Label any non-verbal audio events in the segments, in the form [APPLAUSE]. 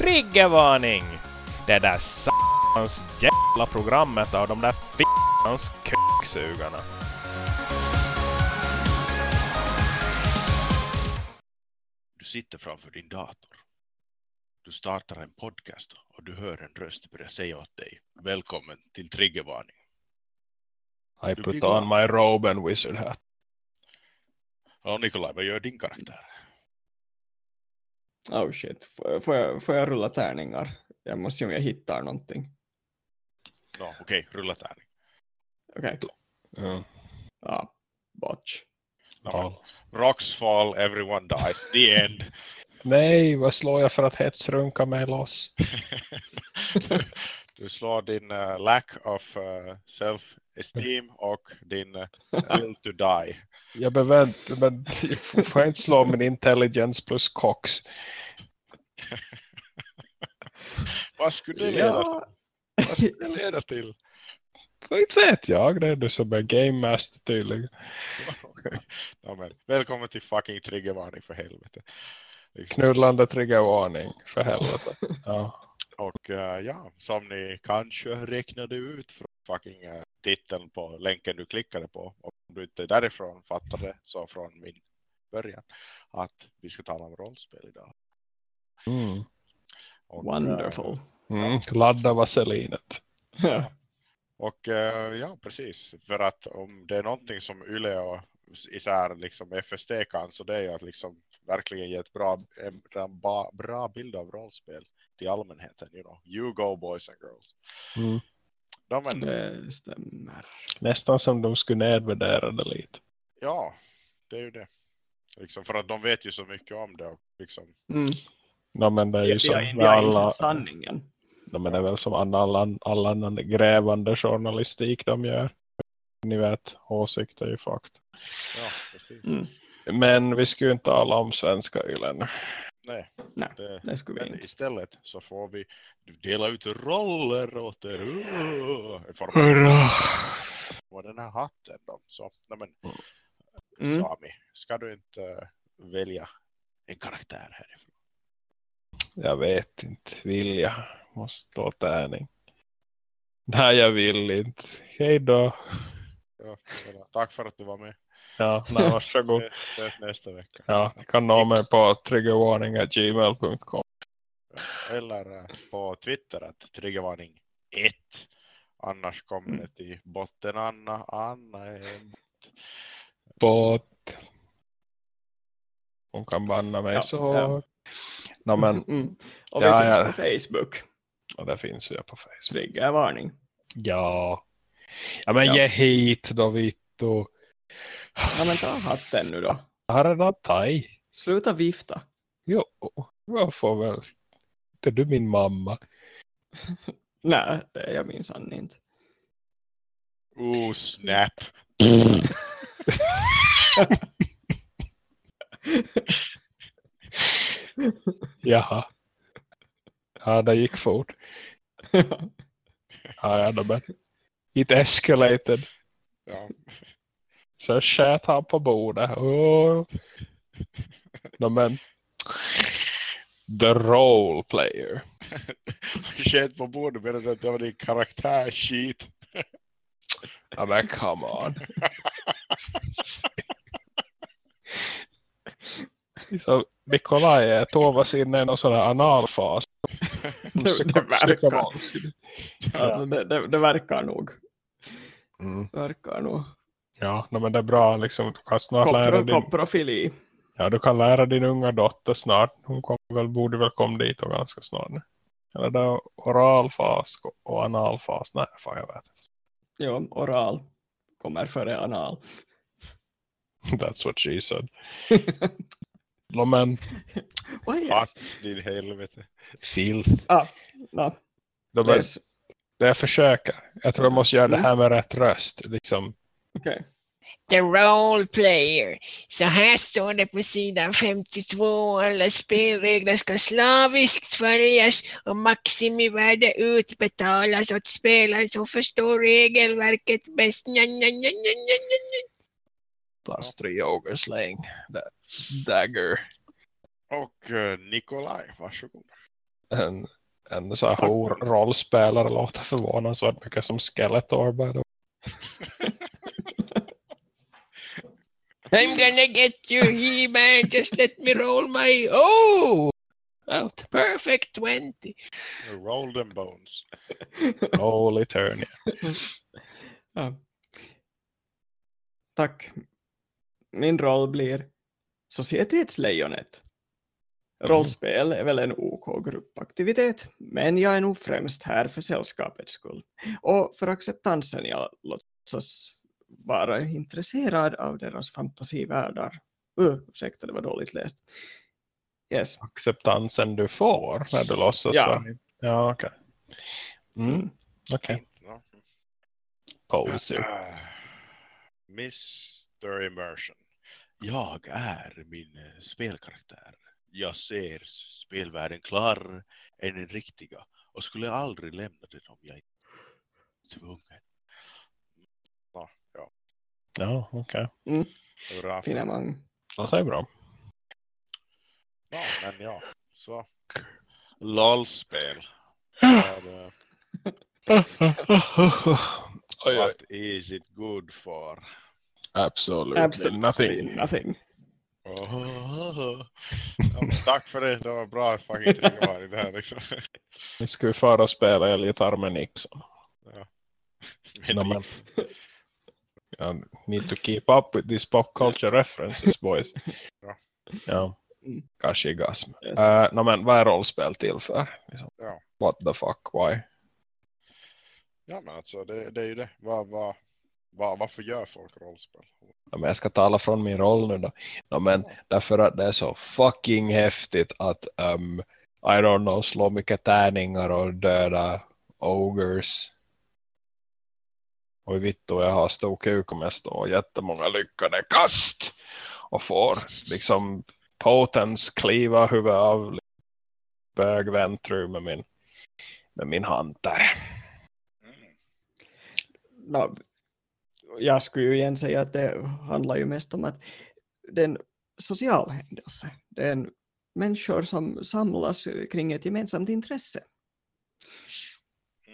Triggervarning! Det där s***ans jävla programmet av de där f***ans kuksugarna. Du sitter framför din dator. Du startar en podcast och du hör en röst börja säga åt dig. Välkommen till Triggervarning. I Du put on my robe and wizard hat. Ja, Nikolaj, vad gör din karaktär? Oh shit, får, får, jag, får jag rulla tärningar? Jag måste se om jag hittar någonting. Ja, Okej, rulla tärning. Okej, Mm. ja, botch. Ja, Rocks fall, everyone dies. The end. [LAUGHS] Nej, vad slår jag för att hetsrunka mig loss? [LAUGHS] du slår din uh, lack of uh, self-esteem och din uh, [LAUGHS] will to die. Jag behöver men får jag inte slå min intelligence plus cox. [LAUGHS] Vad skulle det leda, Ja, vad skulle det leda till? Så inte vet jag, det är du som är game master tydligen. [LAUGHS] ja, men, välkommen till fucking triggervarning för helvete. Liksom. Knullande triggervarning, för helvete. Ja. Och eh, ja, som ni kanske räknade ut från fucking eh, titeln på länken du klickade på. Och om du inte därifrån fattade så från min början. Att vi ska tala om rollspel idag. Mm. Och, wonderful. Mm. Ladda vaselinet. [LAUGHS] Och eh, ja, precis. För att om det är någonting som Yle och isär liksom FST kan så det är ju att liksom verkligen ge ett bra, en, en ba, bra bild av rollspel till allmänheten. You, know. you go boys and girls. Mm. Ja, men, Det stämmer. Nästan som de skulle nedvärdera det lite. ja, det är ju det. Liksom, för att de vet ju så mycket om det. Och liksom, Mm. No, men det är ju som har alla, sanningen. no, men det är väl som alla, alla, alla annan grävande journalistik de gör. Ni vet, åsikter är ju fakt. ja, precis. Mm. Men vi ska ju inte tala om svenska ylen. Nej, Nej, det, det skulle vi inte. istället så får vi dela ut roller åt er. Uh, Hurra! av den här hatten då. Så, nej, men, Mm. Sami, ska du inte välja en karaktär härifrån? Jag vet inte. Vill jag? Måste slå tärning. Nej, jag vill inte. Hej då. Ja, tack för att du var med. Ja, nej, varsågod. Se- Ses nästa vecka. Ja, kan nå mig på triggerwarning.gmail.com. Eller eh, på Twitter att triggervarning 1. Annars kommer Mm. det till botten Anna. Anna är en bot. Bot. Hon kan banna mig Ja, så. ja. No, men [LAUGHS] Mm. Och vi Ja, finns ja. på Facebook. ja, det finns ju på Facebook. Triggervarning. Ja. Ja, men Ja. ge hit då, Vitto. Ja, men ta hatten nu då. Jag har redan tagit. Sluta vifta. Jo, jag får väl. Är du min mamma? [LAUGHS] Nej, det är jag minsann inte. Oh snap. [LAUGHS] Jaha. Ja, det gick fort. [LAUGHS] Ja, ja, men. It escalated. Ja. Så sköt han på bordet. Oh. No, men. The role player. [LAUGHS] Shit på bordet medan att det var din karaktärskit. Ja, men come on. Så Nikolaj är tovas inne i någon sån här analfas. [LAUGHS] Det, det verkar. Alltså, det, det, det verkar nog. Mm. Verkar nog. Ja, men det är bra. Liksom, du kan snart lära din, koprofili. ja, du kan lära din unga dotter snart. Hon kommer väl, borde väl komma dit och ganska snart nu. Eller det är oralfas och analfas. Nej, fan jag vet. Ja, oral kommer före anal. [LAUGHS] That's what she said. [LAUGHS] No, men Oh, yes. Fatt din helvete. filth. Ah, no. Men, yes. det jag försöker. Jag tror jag måste göra det Mm. här med rätt röst. Liksom. Okej. The Role Player. Så här står det på sidan 52. Alla spelregler ska slaviskt följas och maximivärde utbetalas åt spelare som förstår regelverket bäst. Nja, nja, nja, nja, nja. Plus three ogre slaying. That dagger. Och uh, Nikolaj, varsågod. en, en så här rollspelare låter förvånansvärt mycket som Skeletor by the way. [LAUGHS] I'm gonna get you, He-Man. Just let me roll my... Oh! Out. Perfect 20. Roll them bones. [LAUGHS] Holy turn. Ja. Tack. Min roll blir Societetslejonet. Rollspel är väl en OK gruppaktivitet, men jag är nog främst här för sällskapets skull. Och för acceptansen jag låtsas vara intresserad av deras fantasivärldar. Uh, ursäkta, det var dåligt läst. Yes. Acceptansen du får när du låtsas. Ja. vara- Ja, okej. Mm, okej. Ja. Poser. Ah. Mr. Immersion. Jag är min eh, spelkaraktär. Jag ser spelvärlden klarare än den riktiga och skulle aldrig lämna den om jag inte är tvungen. Ja, ja. Ja, okej. Bra. Finemang. Det är bra. Ja, men ja. Så. LOL-spel. [LAUGHS] What is it good for? Absolutely, Absolutely nothing. nothing. Oh, ja, tack för det. Det var bra fucking triggervarning det här liksom. Vi ska ju föra spela elgitarr med Nixon. No, men, [LAUGHS] I need to keep up with these pop culture references, boys. [LAUGHS] Ja. Ja. Mm. Kashigasm. Yes. Uh, no, men vad är rollspel till för? Liksom, Ja. What the fuck, why? Ja men alltså det, det är ju det. Vad, vad, vad, varför gör folk rollspel? Ja, men jag ska tala från min roll nu då. No, men därför att det är så fucking häftigt att um, I don't know, slå mycket tärningar och döda ogres. Och vittu, jag har stor kuk om jag står jättemånga lyckade kast. Och får liksom potens kliva huvudet av bögväntru med min, med min hand där. Mm. No, jag skulle ju igen säga att det handlar ju mest om att det är en social händelse. Det är en människor som samlas kring ett gemensamt intresse.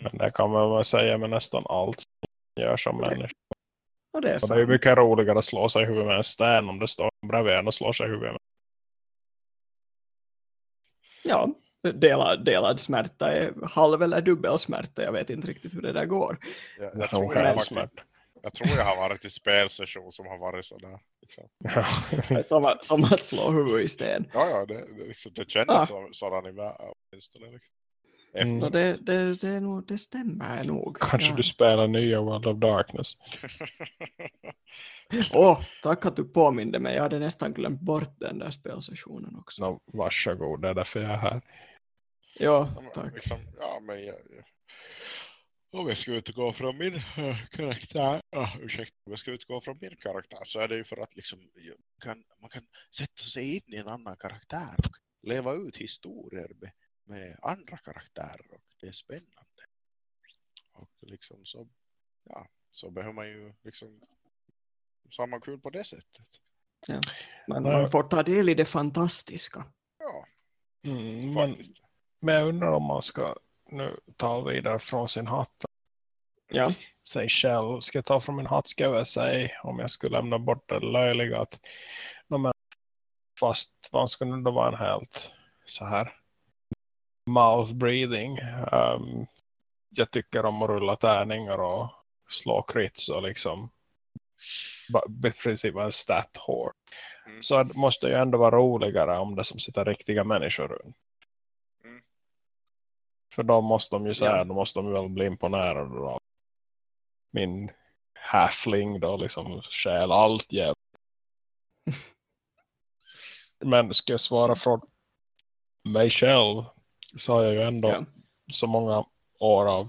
Men det kan man väl säga med nästan allt gör som Okej. människa. Och det är, Och det är mycket roligare att slå sig i huvudet med en sten om det står bredvid en och slår sig i huvudet med. Ja, delad, delad smärta är halv eller dubbel smärta. Jag vet inte riktigt hur det där går. Jag, Det jag, tror jag, smärt. jag tror jag har varit i spelsession som har varit sådär. Liksom. Ja. Som att, som att slå huvudet i sten. Ja, ja, det, det, det kändes Ah. så, sådan i världen. Mm. Och det, det, det, är nog, det stämmer nog. Kanske ja. du spelar nya World of Darkness. [LAUGHS] Åh, tack att du påminde mig. Jag hade nästan glömt bort den där spelsessionen också. No, varsågod, det är därför jag är här. Ja, Ja, men, tack. liksom, ja, men jag, jag, om jag ska utgå från min äh, karaktär, uh, ursäkta, om jag ska utgå från min karaktär så är det ju för att liksom, kan, man kan sätta sig in i en annan karaktär och leva ut historier med, med andra karaktärer och det är spännande. Och liksom så, ja, så behöver man ju liksom, så har man kul på det sättet. Man, Ja. man får ta del i det fantastiska. Ja, Mm, men, men jag undrar om man ska nu ta vidare från sin hatt Ja, sig själv. Ska jag ta från min hatt ska jag säga om jag skulle lämna bort det löjliga att no, men, fast man skulle då vara en helt så här mouth breathing. Um, jag tycker om att rulla tärningar och slå crits och liksom i princip en stat whore. Mm. Så det måste ju ändå vara roligare om det som sitter riktiga människor runt. Mm. För då måste de ju säga, Ja. då måste de väl bli imponerade av min halfling då liksom stjäl allt jävligt. [LAUGHS] Men ska jag svara från mig själv så har jag ju ändå ja. så många år av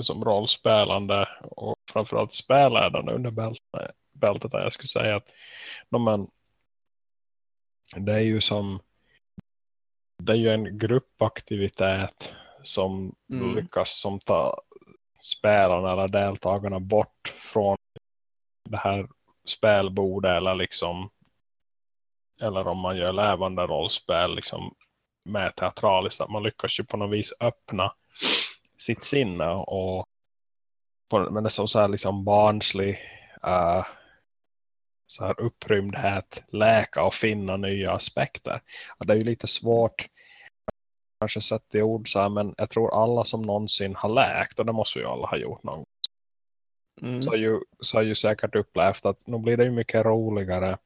som rollspelande och framförallt spelledande under bältet, bältet där jag skulle säga att no, men, det är ju som det är ju en gruppaktivitet som Mm. lyckas som ta spelarna eller deltagarna bort från det här spelbordet eller liksom eller om man gör levande rollspel liksom med teatraliskt att man lyckas ju på något vis öppna sitt sinne och på, men är så, här liksom barnslig uh, så här upprymdhet läka och finna nya aspekter. Och det är ju lite svårt kanske sett i ord så här, men jag tror alla som någonsin har läkt och det måste vi alla ha gjort någon gång. Mm. Så, har ju, så har ju säkert upplevt att nu blir det ju mycket roligare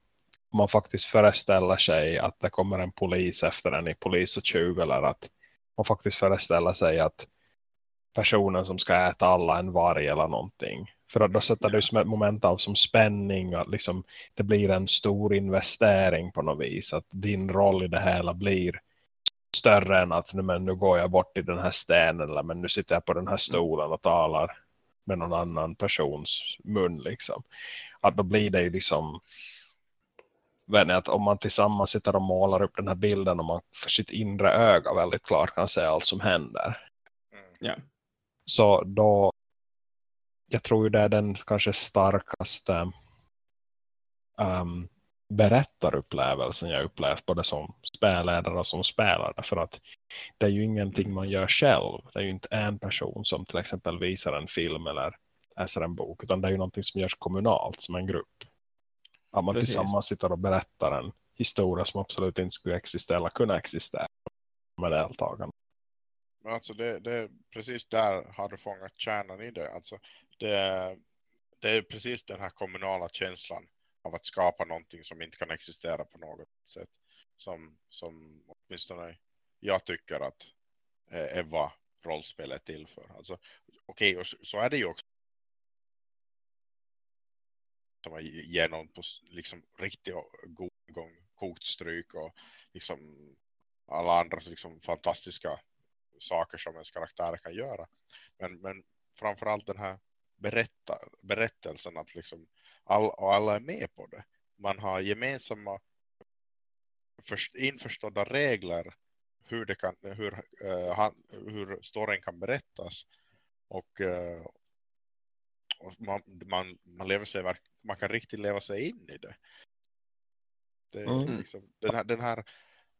man faktiskt föreställer sig att det kommer en polis efter en i polis och 20 eller att man faktiskt föreställer sig att personen som ska äta alla en varg eller någonting. För att då sätter du som ett moment av som spänning att liksom det blir en stor investering på något vis. Att din roll i det hela blir större än att men nu går jag bort i den här stenen eller men nu sitter jag på den här stolen och talar med någon annan persons mun liksom. Att då blir det ju liksom ni, att om man tillsammans sitter och målar upp den här bilden och man för sitt inre öga väldigt klart kan se allt som händer. Ja. Så då jag tror ju det är den kanske starkaste um, berättarupplevelsen jag upplevt både som spelledare och som spelare för att det är ju ingenting man gör själv. Det är ju inte en person som till exempel visar en film eller läser en bok utan det är ju någonting som görs kommunalt som en grupp. Att man Precis. tillsammans sitter och berättar en historia som absolut inte skulle existera eller kunna existera med deltagarna. Men alltså det, det är precis där har du fångat kärnan i det. Alltså det, det är precis den här kommunala känslan av att skapa någonting som inte kan existera på något sätt. Som, som åtminstone jag tycker att eh, är vad rollspel är till för. Alltså, Okej, och så, så är det ju också. Som man ger någon på liksom riktigt god gång kokt stryk och liksom alla andra liksom fantastiska saker som ens karaktär kan göra. Men, men framförallt den här berätta, berättelsen att liksom all, och alla är med på det. Man har gemensamma först, införstådda regler hur, det kan, hur, uh, han, hur storyn kan berättas och, uh, man, man, man, lever sig, man kan riktigt leva sig in i det. det Mm. liksom, den, här, den, här,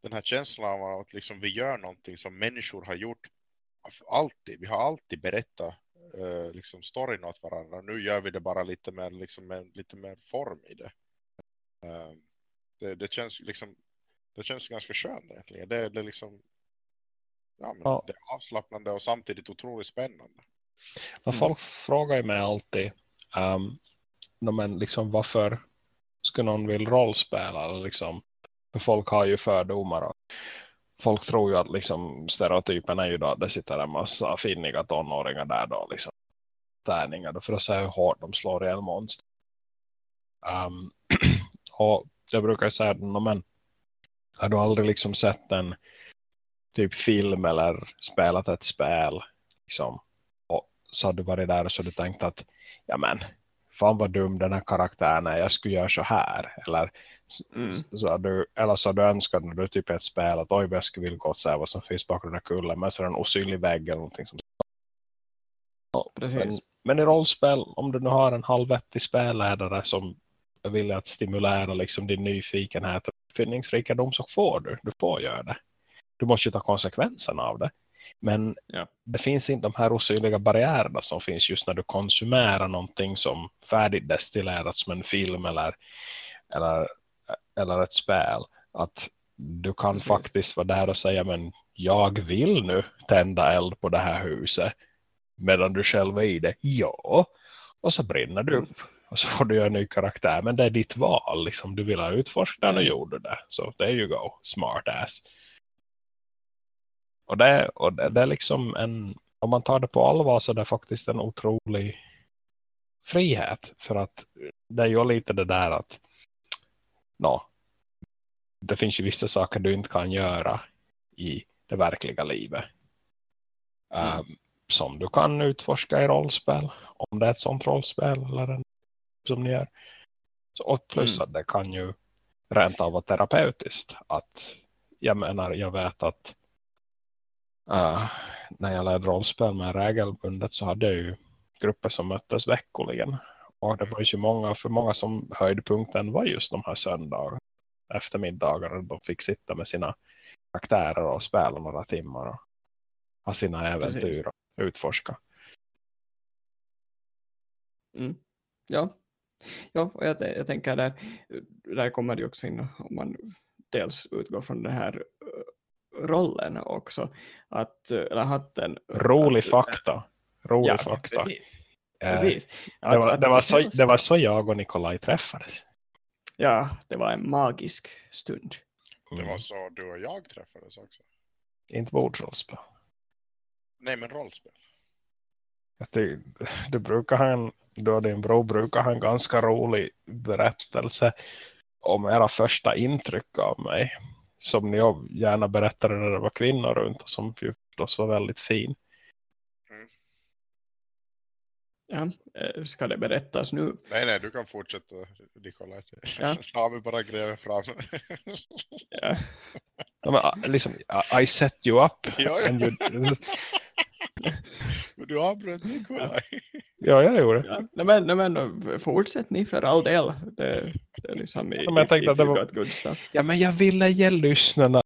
den här känslan av att liksom vi gör någonting som människor har gjort alltid. Vi har alltid berättat eh, liksom storyn åt varandra. Nu gör vi det bara lite mer, liksom, med lite mer form i det. Eh, det, det känns liksom det känns ganska skönt egentligen. Det, det liksom ja, men Ja. det är avslappnande och samtidigt otroligt spännande. Och Mm. folk frågar ju mig alltid um, no, men liksom varför ska någon vill rollspela liksom, för folk har ju fördomar och folk tror ju att liksom stereotypen är ju då att det sitter en massa finniga tonåringar där då liksom tärningar då för att se hur hårt de slår ihjäl monster. Um, [CLEARS THROAT] och jag brukar säga no, men har du aldrig liksom sett en typ film eller spelat ett spel liksom så har du varit där och så du tänkt att ja men, fan vad dum den här karaktären är, jag skulle göra så här. Eller Mm. så du, eller så du önskat när du typ ett spel att oj jag skulle vilja gå och se vad som finns bakom den här kullen men så är det en osynlig vägg eller någonting som Ja, men, Precis. men i rollspel, om du nu har en halvvettig spelledare som är villig att stimulera liksom din nyfikenhet och uppfinningsrikedom så får du, du får göra det. Du måste ju ta konsekvenserna av det. Men Ja. det finns inte de här osynliga barriärerna som finns just när du konsumerar någonting som färdigt destillerat som en film eller, eller, eller ett spel. Att du kan Precis. faktiskt vara där och säga men jag vill nu tända eld på det här huset medan du själv är i det. Ja. Och så brinner du upp. Och så får du göra en ny karaktär. Men det är ditt val. Liksom. Du vill ha utforskat den och gjorde det. Så there you go. Smart ass. Och det, och det, det är liksom en... Om man tar det på allvar så är det faktiskt en otrolig frihet. För att det är ju lite det där att no, det finns ju vissa saker du inte kan göra i det verkliga livet. Mm. Um, som du kan utforska i rollspel. Om det är ett sånt rollspel eller en som ni gör. Så, och plus Mm. att det kan ju rent av vara terapeutiskt. Att jag menar, jag vet att uh, när jag lärde rollspel med regelbundet så hade jag ju grupper som möttes veckoligen. Och det var ju många, för många som höjdpunkten var just de här söndagar eftermiddagar och de fick sitta med sina karaktärer och spela några timmar och ha sina äventyr Precis. och utforska. Mm. Ja. ja, och jag, jag tänker där, där kommer det också in om man dels utgår från den här eh, rollen också, att, eller hatten. Rolig att, fakta. Rolig Ja, fakta. precis. Eh, precis. Det Att- var, att det, var så, det var så jag och Nikolaj träffades. Ja, det var en magisk stund. Det var så du och jag träffades också. Inte bordsrollspel. Nej, men rollspel. Tycker, du, brukar ha en, du och din bror brukar ha en ganska rolig berättelse om era första intryck av mig. Som ni gärna berättade när det var kvinnor runt och som ju förstås var väldigt fin. Ja, eh, ska det berättas nu? Nej, nej, du kan fortsätta, Nikolaj. Ja. [LAUGHS] Sami bara gräver fram. Ja. Ja, men, ah, liksom, I- set you up. Ja, ja. And you, du avbröt Nikolaj. ja, jag gjorde det. Ja, nej, men, nej, men fortsätt ni för all del. Det, det är liksom i, Ja, men jag if- tänkte if att det you var- got good stuff. Ja, men jag ville ge lyssnarna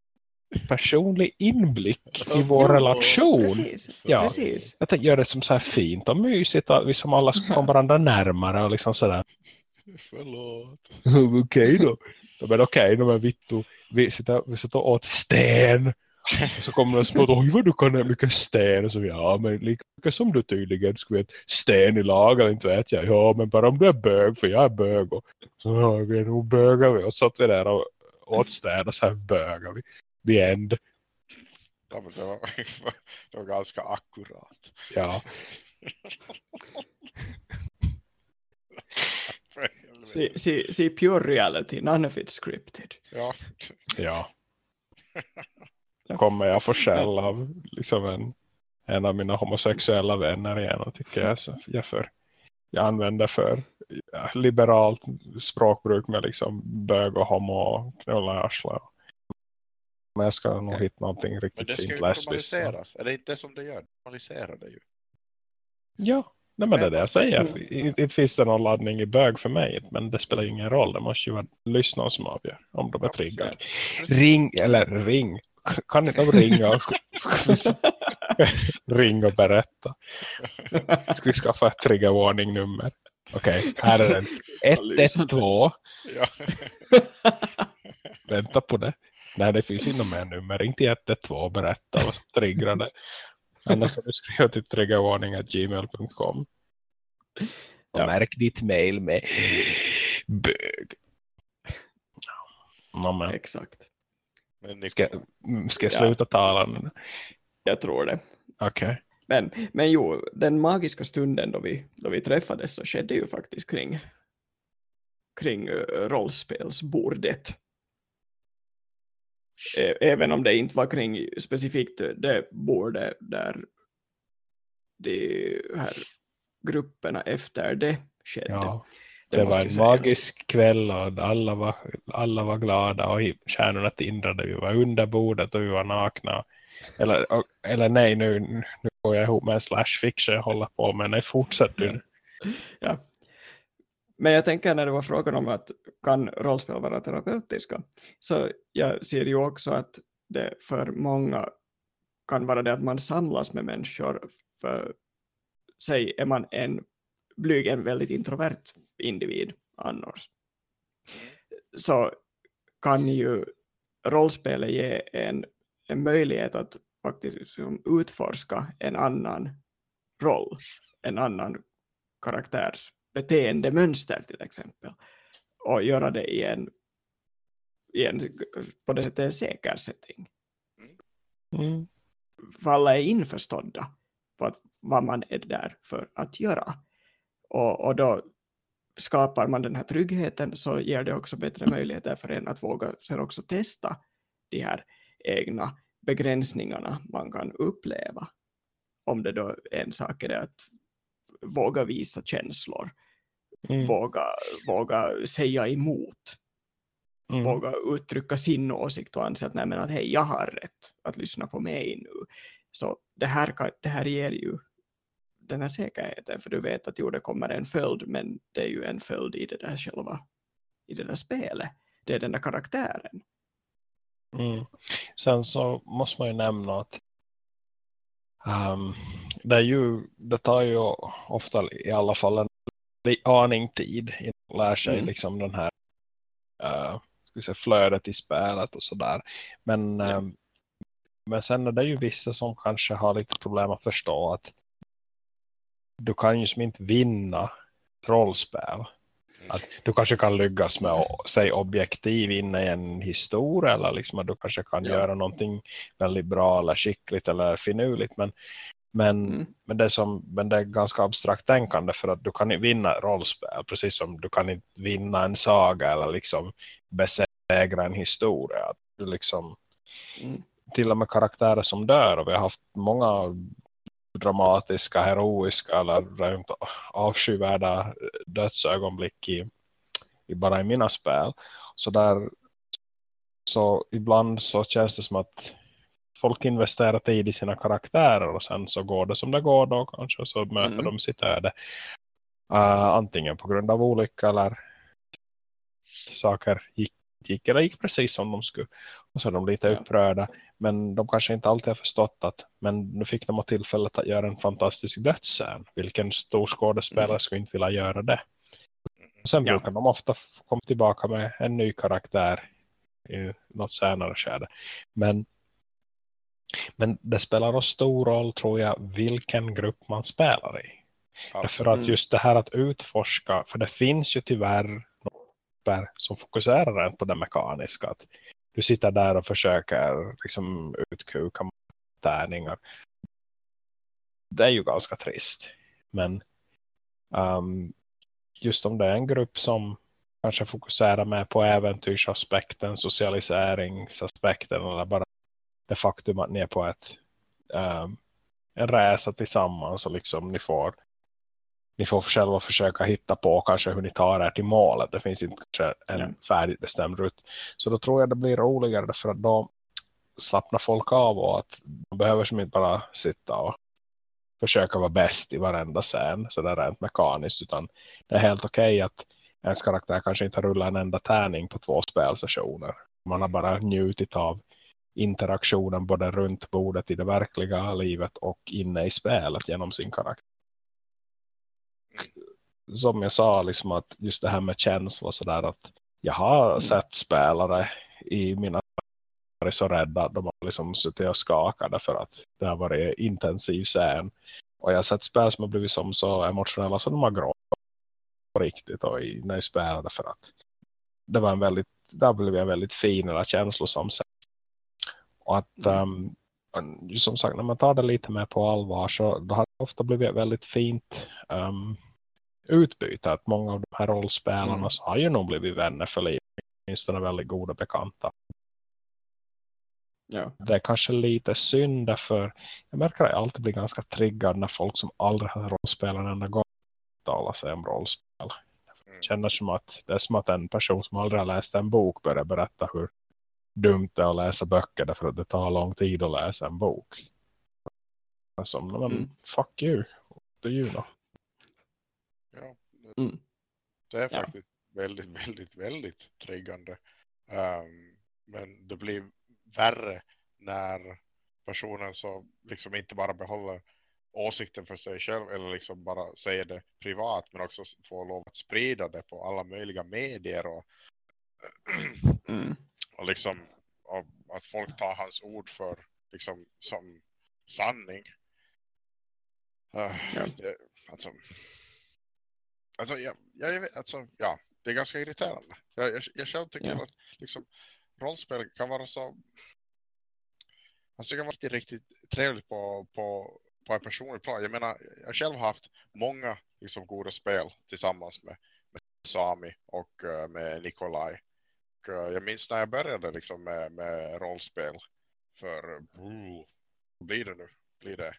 personlig inblick i vår relation. Precis, Ja. precis. Jag tänkte göra det som så här fint och mysigt att vi som alla ska komma varandra närmare och liksom sådär. Förlåt. [LAUGHS] okej då. Ja, Men okej, då men Vittu, vi sitter, vi sitter åt sten. Och så kommer de och oj vad du kan ha mycket sten. Och så ja, men lika mycket som du tydligen skulle veta sten i lager, inte vet jag. Ja, men bara om du är bög, för jag är bög. Och så ja, vi är nog bögar vi. Och så satt vi där och åt sten och så här bögar vi. The end. Ja, men det, var, [LAUGHS] det var ganska akkurat. Ja. [LAUGHS] See, see, see pure reality, none of it scripted. Ja, ja. [LAUGHS] Kommer jag få skäll av liksom en, en av mina homosexuella vänner igen och tycker jag, så, jag, för, jag använder för ja, liberalt språkbruk med liksom bög och homo och knulla i arslet. Men jag ska nog Okej. hitta någonting men riktigt det ska ju fint lesbiskt. normaliseras. Är det inte som det gör? Normaliserar det ju. Ja, nej, men det är det jag säger. Inte finns det någon laddning i bög för mig, men det spelar ingen roll. Det måste ju vara lyssnaren som avgör om de är triggade. Ring, eller ring. Kan inte de ringa och [LAUGHS] [LAUGHS] ring och berätta? Ska vi skaffa ett triggervarning-nummer? Okej, här är den. 112. [LAUGHS] Ja. Vänta på det. Nej, det finns inte mer nummer. Ring till 112 och berätta vad som triggar det. Annars kan du skriva till triggervarning.gmail.com. Och Ja. märk ditt mail med bög. Men, Exakt. Men ska, Nikolaj, mm, ska jag Ja. sluta tala nu? Jag tror det. Okej. Men, men jo, den magiska stunden då vi, då vi träffades så skedde ju faktiskt kring, kring uh, rollspelsbordet. Även om det inte var kring specifikt det bordet där de här grupperna efter det skedde. Ja. Det Det, var en magisk kväll och alla var, alla var glada och stjärnorna tindrade. Vi var under bordet och vi var nakna. Eller, och- eller nej, nu, nu går jag ihop med en slash fiction jag håller på med. Nej, fortsätt du. [LAUGHS] Ja. Men jag tänker när det var frågan om att kan rollspel vara terapeutiska så jag ser ju också att det för många kan vara det att man samlas med människor för säg är man en blyg, en väldigt introvert individ annars så kan ju rollspelet ge en, en möjlighet att faktiskt liksom utforska en annan roll, en annan karaktärs beteendemönster till exempel och göra det i en, i en på det sättet en säker setting. Mm. För alla är införstådda på att, vad man är där för att göra. Och, och då skapar man den här tryggheten så ger det också bättre möjligheter för en att våga sen också testa de här egna begränsningarna man kan uppleva. Om det då en sak är det att våga visa känslor, Mm. våga, våga säga emot, Mm. våga uttrycka sin åsikt och anse att, nej, men att hej, jag har rätt att lyssna på mig nu. Så det här, kan, det här ger ju den här säkerheten, för du vet att jo, det kommer en följd, men det är ju en följd i det där själva, i det där spelet. Det är den där karaktären. Mm. Sen så måste man ju nämna att um, det, är ju, det tar ju ofta i alla fall en aning tid innan man lär sig Mm. liksom den här uh, ska säga, flödet i spelet och sådär. Men, Ja. um, men sen är det ju vissa som kanske har lite problem att förstå att du kan ju som inte vinna ett rollspel. Att du kanske kan lyckas med att säga objektiv inne i en historia eller liksom att du kanske kan Ja. göra någonting väldigt bra eller skickligt eller finurligt men, men, Mm. men, det som, men det är ganska abstrakt tänkande för att du kan inte vinna rollspel precis som du kan inte vinna en saga eller liksom besegra en historia. Att du liksom, Mm. till och med karaktärer som dör och vi har haft många dramatiska, heroiska eller rent avskyvärda dödsögonblick i, i bara i mina spel. Så där så ibland så känns det som att folk investerar tid i sina karaktärer och sen så går det som det går då kanske så möter Mm. de sitt öde. Uh, antingen på grund av olycka eller saker gick, gick eller gick precis som de skulle. Och så är de lite Ja. upprörda. Men de kanske inte alltid har förstått att men nu fick de tillfället att göra en fantastisk dödsscen. Vilken stor skådespelare Mm. skulle inte vilja göra det? Och sen Ja. brukar de ofta komma tillbaka med en ny karaktär i något senare skede. Men, men det spelar en stor roll tror jag vilken grupp man spelar i. Därför att Mm. just det här att utforska, för det finns ju tyvärr grupper som fokuserar rent på det mekaniska. Att du sitter där och försöker liksom utkuka tärningar. Det är ju ganska trist. Men um, just om det är en grupp som kanske fokuserar mer på äventyrsaspekten, socialiseringsaspekten eller bara det faktum att ni är på ett um, en resa tillsammans och liksom ni får ni får själva försöka hitta på kanske hur ni tar er till målet. Det finns inte en Ja. färdigt bestämd rutt. Så då tror jag det blir roligare för att då slappnar folk av och att de behöver som inte bara sitta och försöka vara bäst i varenda scen så det är rent mekaniskt utan det är helt okej att ens karaktär kanske inte har rullat en enda tärning på två spelsessioner. Man har bara njutit av interaktionen både runt bordet i det verkliga livet och inne i spelet genom sin karaktär som jag sa, liksom att just det här med känsla och sådär att jag har Mm. sett spelare i mina varit så rädda de har liksom suttit och skakat för att det har varit intensiv scen. Och jag har sett spel som har blivit som så emotionella så de har gråtit på riktigt och i, när jag spelade för att det var en väldigt, har blivit en väldigt fin eller känslosam scen. Och att Mm. um, som sagt, när man tar det lite mer på allvar så då har det ofta blivit väldigt fint um, utbyte. Att många av de här rollspelarna Mm. så har ju nog blivit vänner för livet. Åtminstone väldigt goda bekanta. Ja. Det är kanske lite synd därför jag märker att jag alltid blir ganska triggad när folk som aldrig har rollspelat en enda gång talar sig om rollspel. Mm. Det känns som att det är som att en person som aldrig har läst en bok börjar berätta hur dumt det är att läsa böcker därför att det tar lång tid att läsa en bok. Som, men, Mm. fuck you. Do you know? Ja, Mm. det är Ja. faktiskt väldigt, väldigt, väldigt triggande. Ehm, men det blir värre när personen så liksom inte bara behåller åsikten för sig själv eller liksom bara säger det privat men också får lov att sprida det på alla möjliga medier och, [CLEARS THROAT] Mm. Och liksom och att folk tar hans ord för liksom som sanning. Uh, Ja. det, alltså, alltså, jag, jag vet, alltså, ja, det är ganska irriterande. Jag, jag, jag själv tycker Ja. att liksom, rollspel kan vara så alltså, det kan vara riktigt, riktigt trevligt på, på, på en personlig plan. Jag menar, jag själv har haft många liksom, goda spel tillsammans med, med Sami och eh, med Nikolaj. Eh, jag minns när jag började liksom, med, med rollspel för, uh, vad blir det nu? Blir det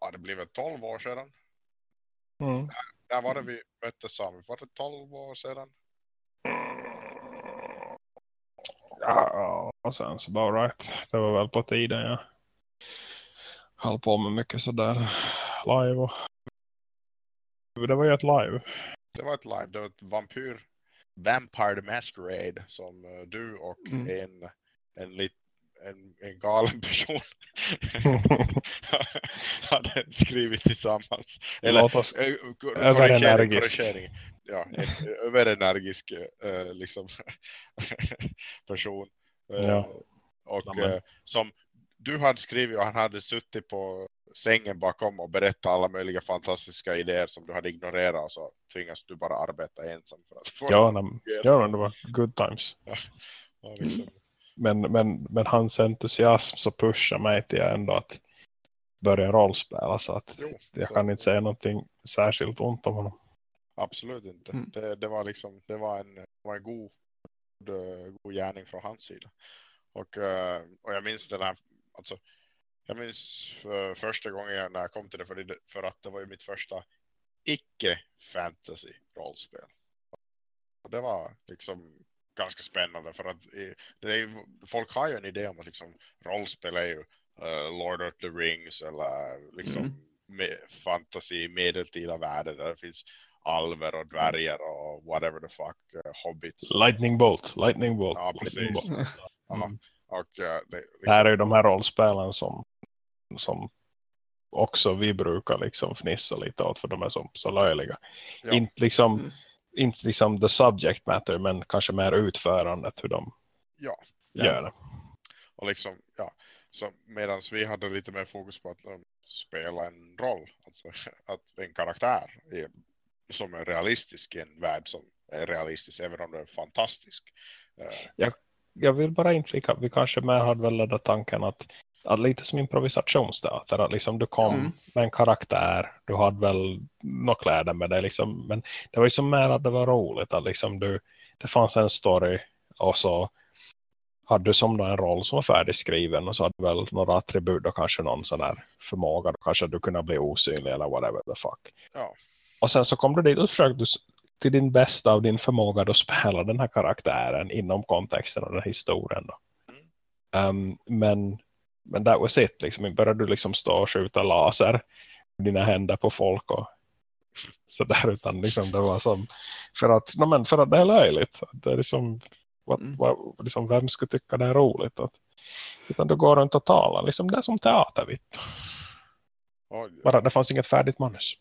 ja, det blir väl 12 år sedan. Mm. När var det vi mötte Sami? Var det 12 år sedan? Ja, och sen så bara right. Det var väl på tiden jag höll på med mycket sådär live och det var ju ett live. Det var ett live, det var ett vampyr Vampire the Masquerade som eh, du och Mm. en, en, lit, en, en galen [LAUGHS] person [LAUGHS] hade skrivit tillsammans. Eller eh, Överenergisk. Ja, en överenergisk eh, liksom [LAUGHS] person. Ja. Och Ja, som du hade skrivit och han hade suttit på sängen bakom och berättat alla möjliga fantastiska idéer som du hade ignorerat och så tvingas du bara arbeta ensam för att få ja, ja, men det var good times. och liksom, Men, men, men hans entusiasm så pushar mig till ändå att börja rollspela så att jo, jag så- kan inte säga någonting särskilt ont om honom. Absolut inte. Mm. Det, det var liksom det var en, det var en god, god, god gärning från hans sida. Och, eh, och jag minns den här, alltså jag minns för första gången när jag kom till det för, det för att det var ju mitt första icke fantasy rollspel. Och det var liksom ganska spännande för att det är, ju- folk har ju en idé om att liksom rollspel är ju eh, Lord of the Rings eller liksom Mm. med, fantasy medeltida världen där det finns alver och dvärgar och whatever the fuck, uh, hobbits. Lightning bolt, lightning bolt. Ja, precis. bolt. Ja, Mm. Och uh, det, Det här liksom, är ju de här rollspelen som, som också vi brukar liksom fnissa lite åt för de är så, så löjliga. Ja. Inte liksom Mm. inte liksom the subject matter men kanske mer utförandet hur de Ja. gör det. och liksom, ja. Så medan vi hade lite mer fokus på att um, spela en roll, alltså [LAUGHS] att en karaktär är, som är realistisk i en värld som är realistisk, även om det är fantastisk. Eh, Jag vill bara inflika vi kanske mer hade väl där tanken att, att lite som improvisationsteater, att liksom du kom Mm. med en karaktär, du hade väl några kläder med dig liksom, men det var ju som mer att det var roligt att liksom du, det fanns en story och så hade du som en roll som var färdigskriven och så hade du väl några attribut och kanske någon sån där förmåga, då kanske du kunde bli osynlig eller whatever the fuck. Ja. Och sen så kom du dit och försökte till din bästa av din förmåga att spela den här karaktären inom kontexten av den här historien. Um, men, men that was it. Liksom. Började du liksom stå och skjuta laser med dina händer på folk och så där utan liksom det var som för att, no, men för att det är löjligt. Det är liksom, what, Mm. what, liksom vem skulle tycka det är roligt? Att, utan du går runt och talar. Liksom det är som teater. Vitt. och, Bara det fanns inget färdigt manus.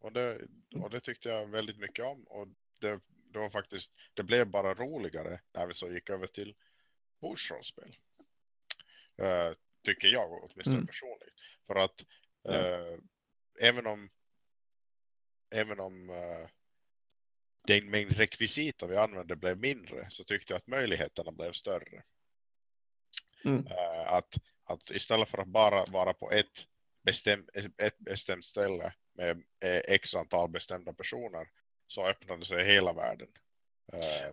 Och det, och det tyckte jag väldigt mycket om. Och det, det var faktiskt, det blev bara roligare när vi så gick över till bordsrollspel. Uh, tycker jag åtminstone Mm. personligt. För att Ja. eh, även om även om uh, den mängd rekvisita vi använde blev mindre så tyckte jag att möjligheterna blev större. Mm. Eh, att, att istället för att bara vara på ett, bestäm, ett bestämt ställe med eh, x antal bestämda personer så öppnade sig hela världen. Eh,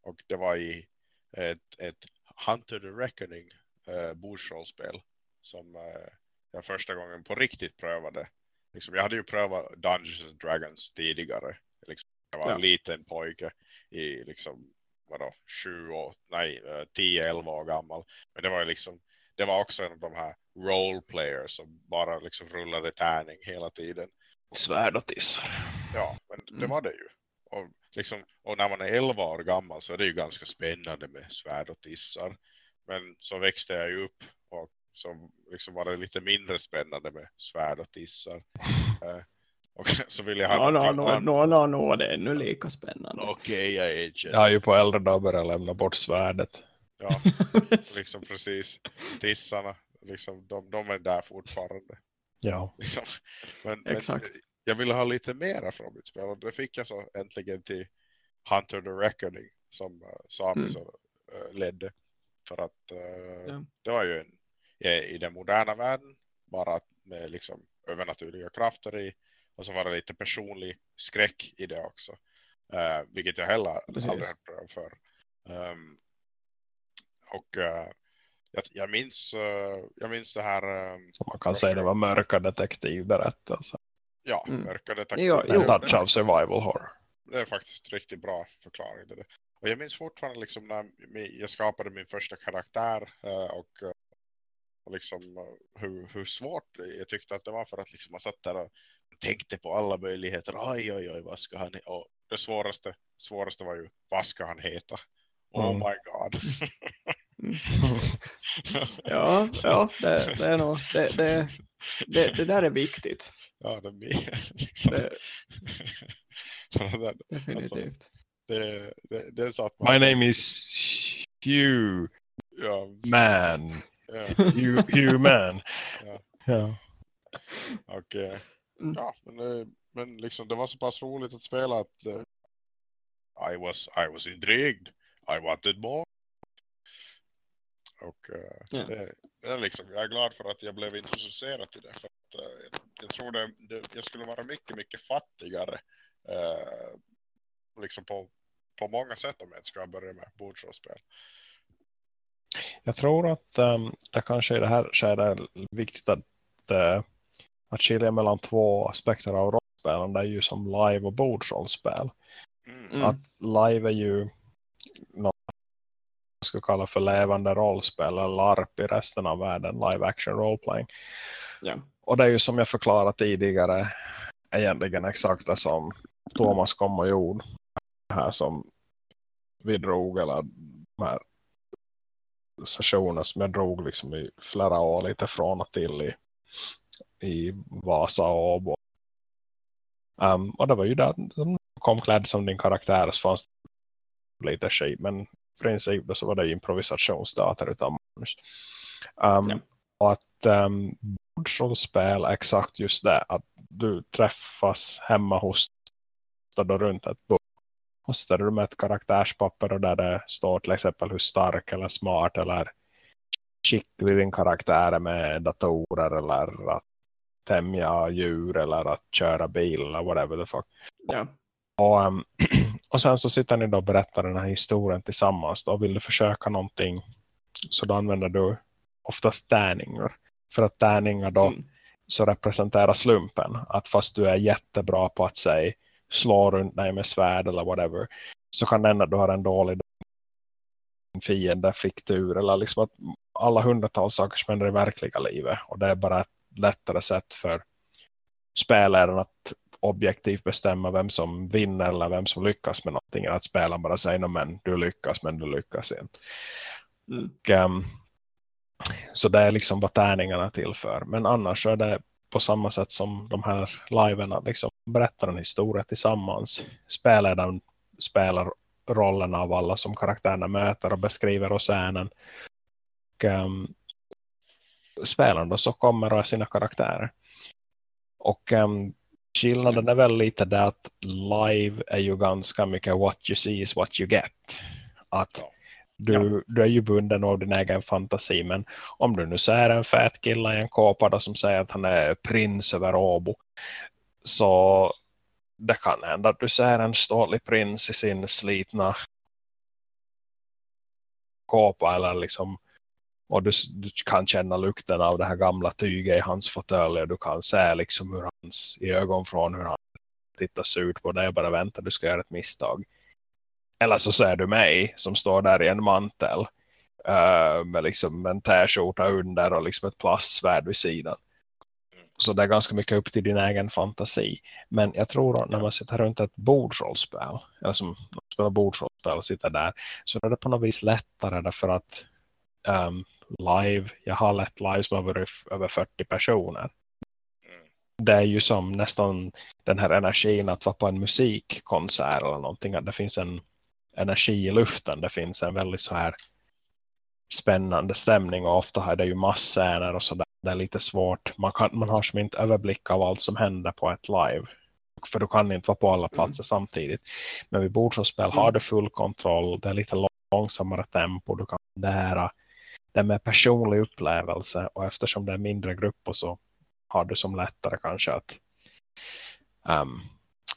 och det var i ett, ett Hunter the Reckoning eh, bordsrollspel som eh, jag första gången på riktigt prövade. Liksom, jag hade ju prövat Dungeons and Dragons tidigare. Liksom, jag var en Ja. liten pojke i liksom vadå, sju år, nej, eh, 10-11 år gammal. Men det var ju liksom, det var också en av de här roleplayers som bara liksom rullade tärning hela tiden. Svärd och tiss. Ja, men det Mm. var det ju. Och, liksom, och när man är 11 år gammal så är det ju ganska spännande med svärd och tissar. Men så växte jag ju upp och så liksom var det lite mindre spännande med svärd och tissar. [LAUGHS] Eh, och [LAUGHS] så ville jag ha Nå, nå, nå, nå, nå, det är ännu lika spännande. Okej, jag är Jag har ju på äldre dagar börjat lämna bort svärdet. Ja, [LAUGHS] liksom precis. Tissarna, liksom, de, de är där fortfarande. [LAUGHS] Ja. Liksom. Men, men Exakt. jag ville ha lite mera från mitt spel och det fick jag så äntligen till Hunter the Reckoning som uh, Sami Mm. så, eh, ledde. För att eh, Ja. det var ju en, i, i den moderna världen bara med liksom övernaturliga krafter i och så var det lite personlig skräck i det också. Eh, vilket jag heller Precis. aldrig har prövat för. Um, och eh, jag, jag, minns, eh, jag minns det här, eh, Så man kan säga det var mörka detektivberättelser. ja, Mm. mörka Jo, detektiver. En touch of survival horror. Det är faktiskt riktigt bra förklaring till det. Och jag minns fortfarande liksom när jag skapade min första karaktär eh, och, eh, och liksom hur, hur svårt jag tyckte att det var för att liksom man satt där och tänkte på alla möjligheter. Oj, oj, oj, vad ska han... Och det svåraste, svåraste var ju, vad ska han heta? Oh Mm. my god. [LAUGHS] [LAUGHS] Ja, ja det, det är nog, det, det, det, det där är viktigt. ja, det blir liksom. Det, [LAUGHS] definitivt. det, det, det är så att man, My name is Hugh ja, Man. ja, Hugh, Hugh Man. Ja. Ja. och, eh, Mm. ja, men, men liksom det var så pass roligt att spela att eh, I was I was intrigued. I wanted more. Och eh, Ja. det, det är liksom, jag är glad för att jag blev introducerad till det. För att, eh, jag, jag tror det, det, jag skulle vara mycket, mycket fattigare. Eh, liksom på, på många sätt om jag ska börja med bordsrollspel. Jag tror att um, det kanske i det här skedet är viktigt att, uh, att skilja mellan två aspekter av rollspel. Det är ju som live och bordsrollspel. Mm. Mm. Att live är ju något ska kalla för levande rollspel eller LARP i resten av världen, live action roleplaying. Ja. Och det är ju som jag förklarat tidigare egentligen exakt det som Thomas kom och gjorde. Det här som vi drog eller de här sessioner som jag drog liksom i flera år lite från och till i, i Vasa och Åbo. Um, och det var ju där de kom klädd som din karaktär så fanns det lite skit men princip så var det improvisationsdator utan manus. Um, Ja. Och att um, bordsrollspel är exakt just det att du träffas hemma hos du runt ett bord och så ställer du med ett karaktärspapper och där det står till exempel hur stark eller smart eller skicklig din karaktär är med datorer eller att tämja djur eller att köra bil eller whatever the fuck. Ja. Och, um, [CLEARS THROAT] och sen så sitter ni då och berättar den här historien tillsammans. Då vill du försöka någonting så då använder du oftast tärningar. För att tärningar då Mm. så representerar slumpen. Att fast du är jättebra på att säga slå runt dig med svärd eller whatever. Så kan hända att du har en dålig fiende, fick tur. Eller liksom att alla hundratals saker som händer i verkliga livet. Och det är bara ett lättare sätt för spelaren att objektivt bestämma vem som vinner eller vem som lyckas med någonting. Att spelaren bara säger "Nå, men du lyckas men du lyckas inte. Mm. Och, ehm, så det är liksom vad tärningarna är till för. Men annars är det på samma sätt som de här liverna liksom berättar en historia tillsammans. Spelledaren spelar rollerna av alla som karaktärerna möter och beskriver oceanen. Och um, spelaren då så kommer och är sina karaktärer. Och um, skillnaden är väl lite det att live är ju ganska mycket what you see is what you get. Att Ja. du, du är ju bunden av din egen fantasi men om du nu ser en fet kille i en kåpa som säger att han är prins över Åbo så det kan hända att du ser en ståtlig prins i sin slitna kåpa eller liksom och du, du kan känna lukten av det här gamla tyget i hans fåtölj och du kan se liksom hur hans i ögon från hur han tittar surt på dig och bara väntar du ska göra ett misstag. Eller så ser du mig som står där i en mantel uh, med liksom en tärskjorta under och liksom ett plastsvärd vid sidan. Så det är ganska mycket upp till din egen fantasi. Men jag tror att när man sitter runt ett bordsrollspel, eller som spelar bordsrollspel och sitter där, så är det på något vis lättare därför att um, live, jag har lett live som har varit över 40 personer. Mm. Det är ju som nästan den här energin att vara på en musikkonsert eller någonting, att det finns en energi i luften, det finns en väldigt så här spännande stämning och ofta har det ju masscener och sådär. Det är lite svårt. Man, kan, man har som inte överblick av allt som händer på ett live. För du kan inte vara på alla platser samtidigt. Men vid bordsrollspel har Mm. du full kontroll. Det är lite långsammare tempo. Du kan lära. Det är med personlig upplevelse. Och eftersom det är mindre grupper så har du som lättare kanske att um,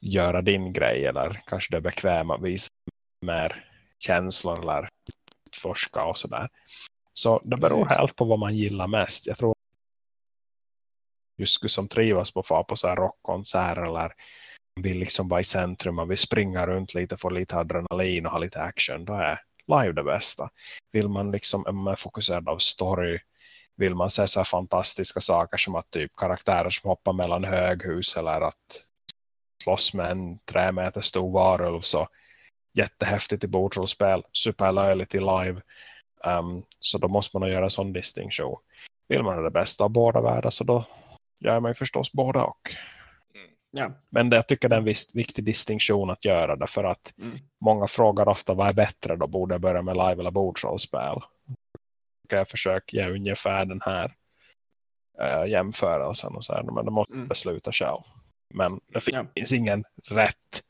göra din grej. Eller kanske det är bekväma visa mer känslor eller utforska och sådär. Så det beror helt på vad man gillar mest. Jag tror just skulle som trivas på att få på så här rockkonserter eller vill liksom vara i centrum, man vill springa runt lite, få lite adrenalin och ha lite action, då är live det bästa. Vill man liksom, är man fokuserad av story, vill man se så här fantastiska saker som att typ karaktärer som hoppar mellan höghus eller att slåss med en tre meter stor varulv så jättehäftigt i bordrollspel, superlöjligt i live. Um, så då måste man göra en sån distinktion. Vill man ha det bästa av båda världar så då gör man ju förstås båda och. Ja. Men det, jag tycker det är en viss, viktig distinktion att göra därför att Mm. många frågar ofta vad är bättre då borde jag börja med live eller bordsrollspel. Jag försöka ge ungefär den här äh, jämförelsen och så här, men det måste Mm. besluta själv. Men det Ja. finns ingen rätt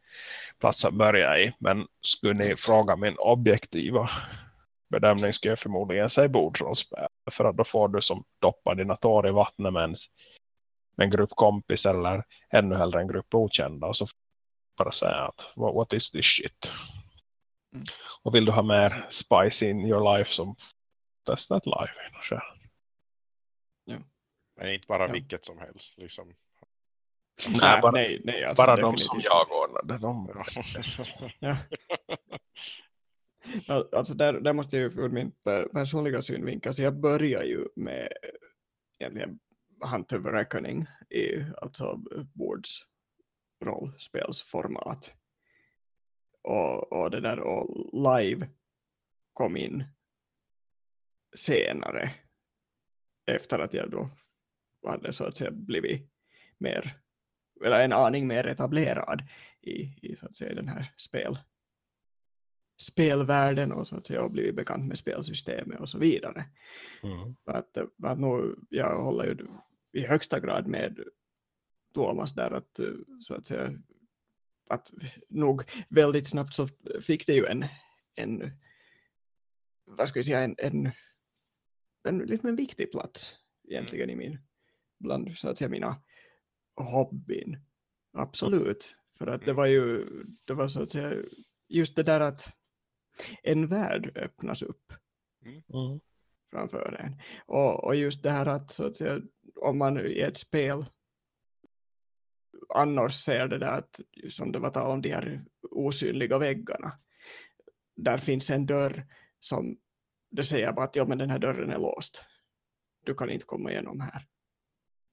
plats att börja i. Men skulle ni fråga min objektiva bedömning skulle jag förmodligen säga bordsrollspel. För att då får du som doppar dina tår i vattnet med en, med en grupp kompis eller ännu hellre en grupp okända och så bara säga att what, what is this shit? Mm. Och vill du ha mer spice in your life som testa ett live. kanske. Men inte bara Ja. vilket som helst. Liksom. Nej, bara- nej, nej, alltså Bara de som jag ordnade. De, Ja. Ja, Alltså där, där måste jag ju ur min per- personliga synvinkel, så jag börjar ju med egentligen Hunt of Reckoning i alltså Boards rollspelsformat. Och, och det där och live kom in senare efter att jag då hade så att säga blivit mer eller en aning mer etablerad i, i så att säga den här spel spelvärlden och så att säga och blivit bekant med spelsystemet och så vidare. mm. Att, att nu, jag håller ju i högsta grad med Thomas där att eh, så att säga att nog väldigt snabbt så fick det ju en, en vad ska vi säga, en, en, en, liksom en viktig plats egentligen i min, bland så att säga mina hobbyn. Absolut. För att det var ju, det var så att säga just det där att en värld öppnas upp Mm framför en. Och, och just det här att, så att säga, om man i ett spel annars ser det där att, som det var tal om de här osynliga väggarna, där finns en dörr som det säger bara att ja, men den här dörren är låst. Du kan inte komma igenom här.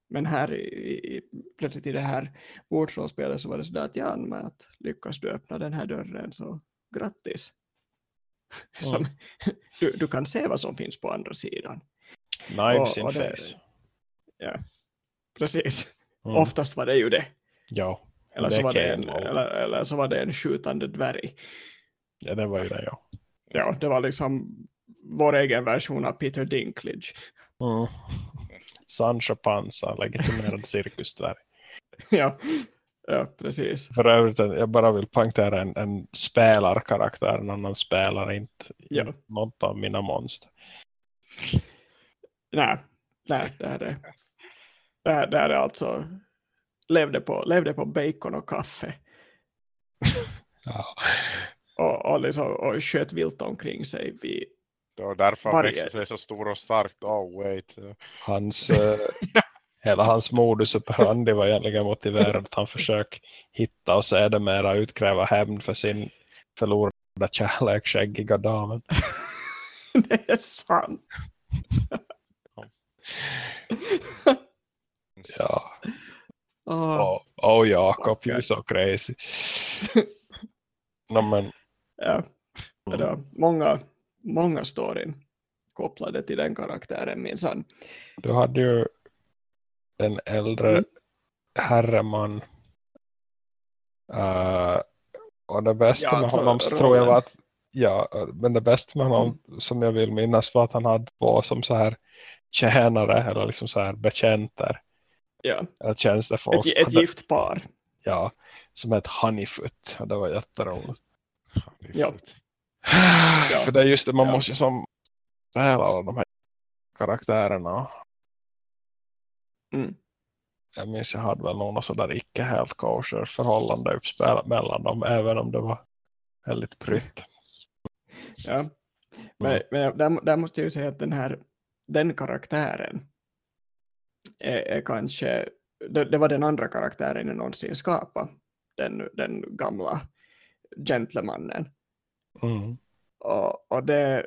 Men här i, i, plötsligt i det här bordsrollspelet så var det sådär att ja, men att lyckas du öppna den här dörren så grattis. [LAUGHS] Som, Mm. [LAUGHS] du, du kan se vad som finns på andra sidan. Knives Och- in och det- face. Ja, precis. Mm. Oftast var det ju det. Ja. Eller så, var det en, eller, eller så var det en skjutande dvärg. ja, det var ju det, ja. Ja, det var liksom vår egen version av Peter Dinklage. Mm. Sancho Panza, legitimerad [LAUGHS] cirkusdvärg. ja, ja, precis. För övrigt, jag bara vill poängtera en, en spelarkaraktär, en annan spelare, inte, Ja. inte något av mina monster. Nej, nej det här är, det här, det här är alltså levde på, levde på bacon och kaffe [LAUGHS] Ja. och, och, liksom, och sköt vilt omkring sig vid Det var därför han Varje- växte sig så stor och stark. Oh wait. Hans, eh, [LAUGHS] hela hans modus operandi var egentligen motiverad att han försöker hitta och sedermera utkräva hämnd för sin förlorade kärlek, skäggiga damen. [LAUGHS] det är sant. Ja. Åh, Oh, oh Jakob, you're so crazy. [LAUGHS] no, men, ja. Det var många, många storyn kopplade till den karaktären minsann. du hade ju en äldre Mm. herreman. Uh, och det bästa Ja, med alltså, honom så tror jag rollen. var att ja, men det bästa med honom som jag vill minnas var att han hade två som så här tjänare eller liksom så här betjänter Ja. eller tjänstefolk. Ett, ett gift par. Ja, som hette Honeyfoot och det var jätteroligt. Ja. [SIGHS] För det är just det, man Ja. måste ju som spela alla de här karaktärerna. Mm. Jag minns jag hade väl någon sådär icke helt kosher förhållande uppspelat mellan dem, även om det var väldigt prytt. [LAUGHS] Ja. Men, men där, där måste jag ju säga att den här den karaktären är, är kanske det, det var den andra karaktären jag någonsin skapade. Den, den gamla gentlemannen. Mm. Och, och det,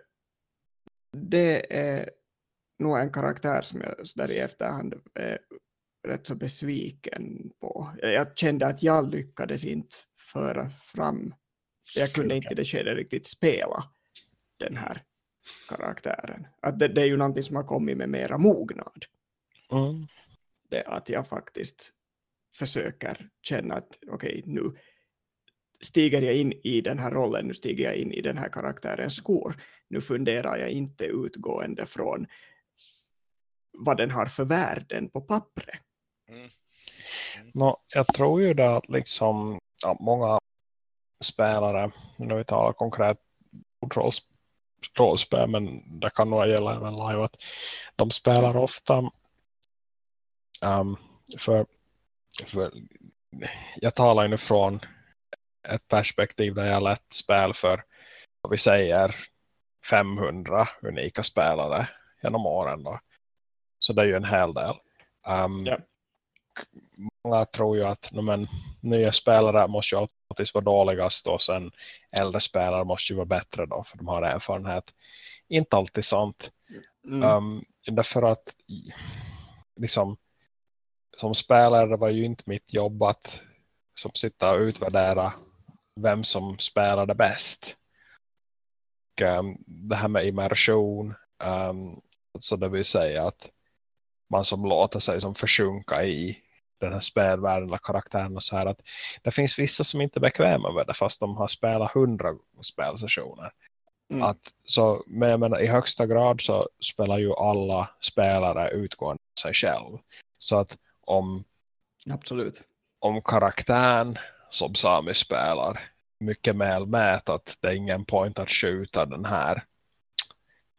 det är nog en karaktär som jag så där i efterhand är rätt så besviken på. Jag kände att jag lyckades inte föra fram, jag kunde inte i det skedet riktigt spela den här karaktären. Att det, det är ju någonting som har kommit med mera mognad. Mm. Det att jag faktiskt försöker känna att okej, okay, nu stiger jag in i den här rollen, nu stiger jag in i den här karaktärens skor. Nu funderar jag inte utgående från vad den har för värden på pappret. Mm. Mm. No, jag tror ju det att liksom ja, många spelare, när vi talar konkret rollspel, men det kan nog gälla även live, att de spelar ofta um, för, för jag talar ju nu från ett perspektiv där jag lett spel för vad vi säger 500 unika spelare genom åren då. Så det är ju en hel del. Um, ja. Många tror ju att men, nya spelare måste ju alltid vara dåligast och sen äldre spelare måste ju vara bättre då för de har erfarenhet. Inte alltid sant. Mm. Um, därför att liksom som spelare var ju inte mitt jobb att som sitta och utvärdera vem som spelade bäst. Och, um, det här med immersion um, så det vill säga att man som låter sig som försjunka i den här spelvärlden eller karaktären och så här att det finns vissa som inte är bekväma med det fast de har spelat hundra spelsessioner. Mm. Att, så, men jag menar, i högsta grad så spelar ju alla spelare utgående sig själv. Så att om, Absolut. om karaktären som Sami spelar mycket väl mät att det är ingen point att skjuta den här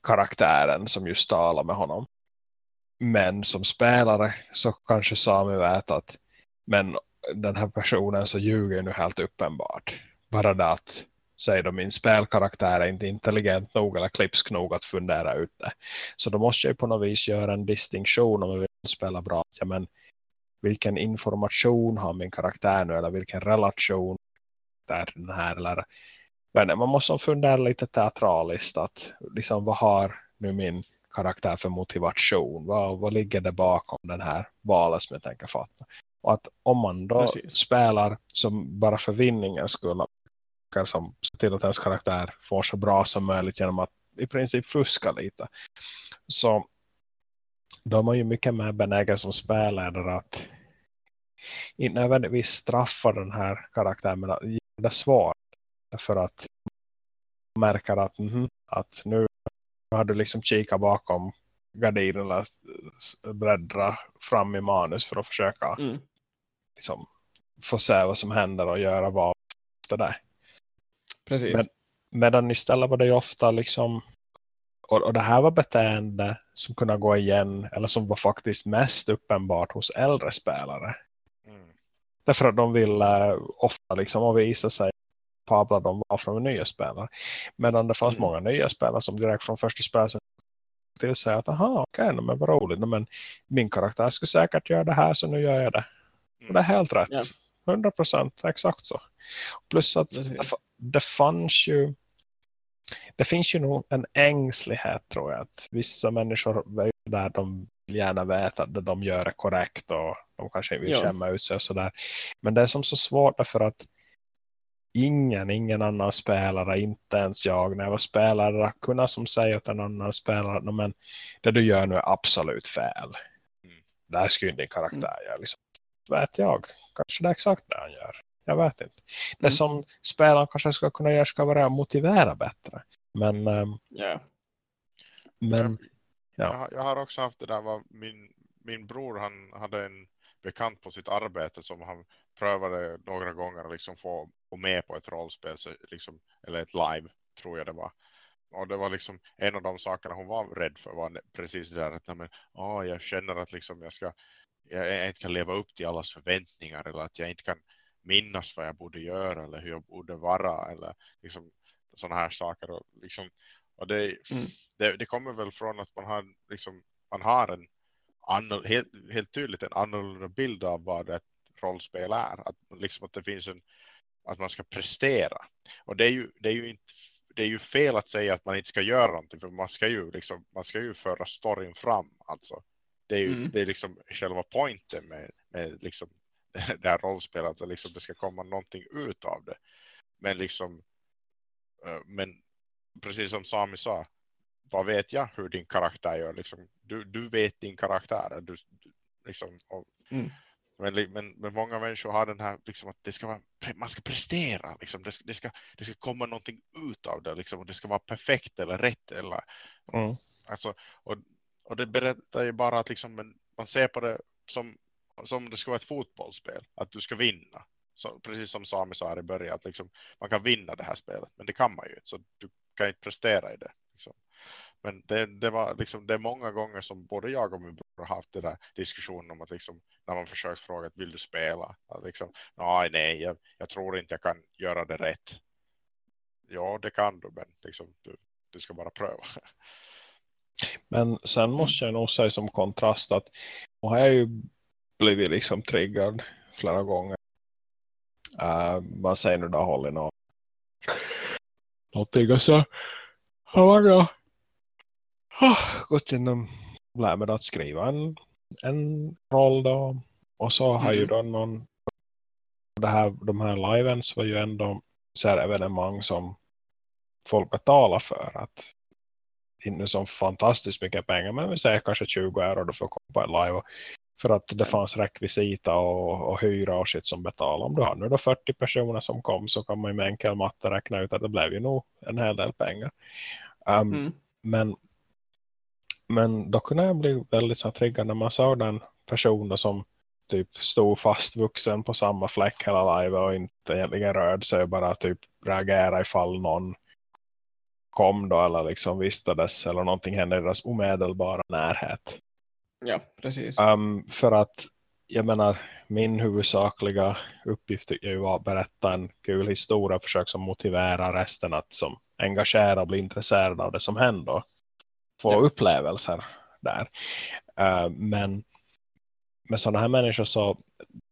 karaktären som just talar med honom. Men som spelare så kanske Sami vet att men den här personen så ljuger nu helt uppenbart. Bara det att säger de min spelkaraktär är inte intelligent nog eller klipsk nog att fundera ut det. Så då måste jag på något vis göra en distinktion om jag vill spela bra. Ja, men vilken information har min karaktär nu eller vilken relation är den här eller men man måste fundera lite teatraliskt att liksom vad har nu min karaktär för motivation vad, vad ligger det bakom den här valet som jag tänker fatta och att om man då Precis. spelar som bara för vinningens skull som ser till att ens karaktär får så bra som möjligt genom att i princip fuska lite så då är man ju mycket mer benägen som spelledare att inte nödvändigtvis straffa den här karaktären men att ge det svar för att märka att, mm, att nu har du liksom kikat bakom gardinen eller bläddra fram i manus för att försöka mm. liksom, få se vad som händer och göra vad efter det. Precis. Men, medan istället var det ju ofta liksom och, och det här var beteende som kunde gå igen eller som var faktiskt mest uppenbart hos äldre spelare. Mm. Därför att de ville ofta liksom visa sig kapabla de var från nya spelare. Medan det fanns mm. många nya spelare som direkt från första spelet till sig att aha, okej, okay, men vad roligt. Men min karaktär skulle säkert göra det här så nu gör jag det. Och det är helt rätt. Yeah. 100 procent, exakt så. Plus att det, det fanns ju det finns ju nog en ängslighet tror jag att vissa människor där de vill gärna veta att det de gör är korrekt och de kanske vill ja. ut sig och sådär. Men det är som så svårt därför att ingen, ingen annan spelare, inte ens jag när jag var spelare, kunna som säga till en annan spelare, men det du gör nu är absolut fel. Mm. Det här skulle din karaktär mm. göra. Liksom, vet jag, kanske det är exakt det han gör. Jag vet inte. Det mm. som spelaren kanske ska kunna göra ska vara motivera bättre. Men, um, yeah. men ja. Jag, jag, har också haft det där, var min, min bror han hade en bekant på sitt arbete som han prövade några gånger att liksom få med på ett rollspel liksom, eller ett live tror jag det var. Och det var liksom en av de sakerna hon var rädd för var precis det där att men, oh, jag känner att liksom jag ska jag inte kan leva upp till allas förväntningar eller att jag inte kan minnas vad jag borde göra eller hur jag borde vara eller liksom sådana här saker och liksom och det, mm. det, det, kommer väl från att man har liksom man har en helt, helt tydligt en annorlunda bild av vad ett rollspel är att liksom att det finns en att man ska prestera. Och det är ju, det är ju inte det är ju fel att säga att man inte ska göra någonting för man ska ju liksom, man ska ju föra storyn fram alltså. det är ju Mm. det är liksom själva poängen med, med liksom [LAUGHS] det här rollspelet att liksom det ska komma någonting ut av det. Men liksom eh, men precis som Sami sa vad vet jag hur din karaktär gör liksom, du, du vet din karaktär du, du, liksom, och, Mm. men, men, men många människor har den här liksom att det ska vara, man ska prestera liksom, det, ska, det, ska, det ska komma någonting ut av det liksom, och det ska vara perfekt eller rätt eller Mm. Alltså, och, och det berättar ju bara att liksom, men man ser på det som, som det ska vara ett fotbollsspel. Att du ska vinna. Så, precis som Sami sa här i början. Att liksom, man kan vinna det här spelet. Men det kan man ju inte. Så du kan inte prestera i det. Liksom. Men det, det, var, liksom, det är många gånger som både jag och min bror har haft den där diskussionen om att liksom, när man försökt fråga vill du spela? Att liksom, nej, nej, jag, jag tror inte jag kan göra det rätt. Ja, det kan du, men liksom, du, du ska bara pröva. Men sen måste jag nog säga som kontrast att och har jag ju blivit liksom triggad flera gånger. Uh, säger du, då Holly? någonting och så har man oh, gått lärt mig att skriva en, en roll då. Och så har ju Mhm. då någon det här, de här livens var ju ändå så här evenemang som folk betalar för att inte så fantastiskt mycket pengar men vi säger kanske 20 euro då för att komma på en live för att det fanns rekvisita och, och hyra och shit som betalar. Om du har nu då 40 personer som kom så kan man ju med enkel matte räkna ut att det blev ju nog en hel del pengar. Um, Mm. men, men då kunde jag bli väldigt så här triggad när man såg den personen som typ stod fastvuxen på samma fläck hela live och inte egentligen rörde sig bara typ reagera ifall någon kom då eller liksom vistades eller någonting hände i deras omedelbara närhet. Ja, precis. Um, för att jag menar min huvudsakliga uppgift jag var att berätta en kul historia och försöka som motivera resten att som engagera och bli intresserad av det som händer. Få Ja. upplevelser där. Uh, men med sådana här människor så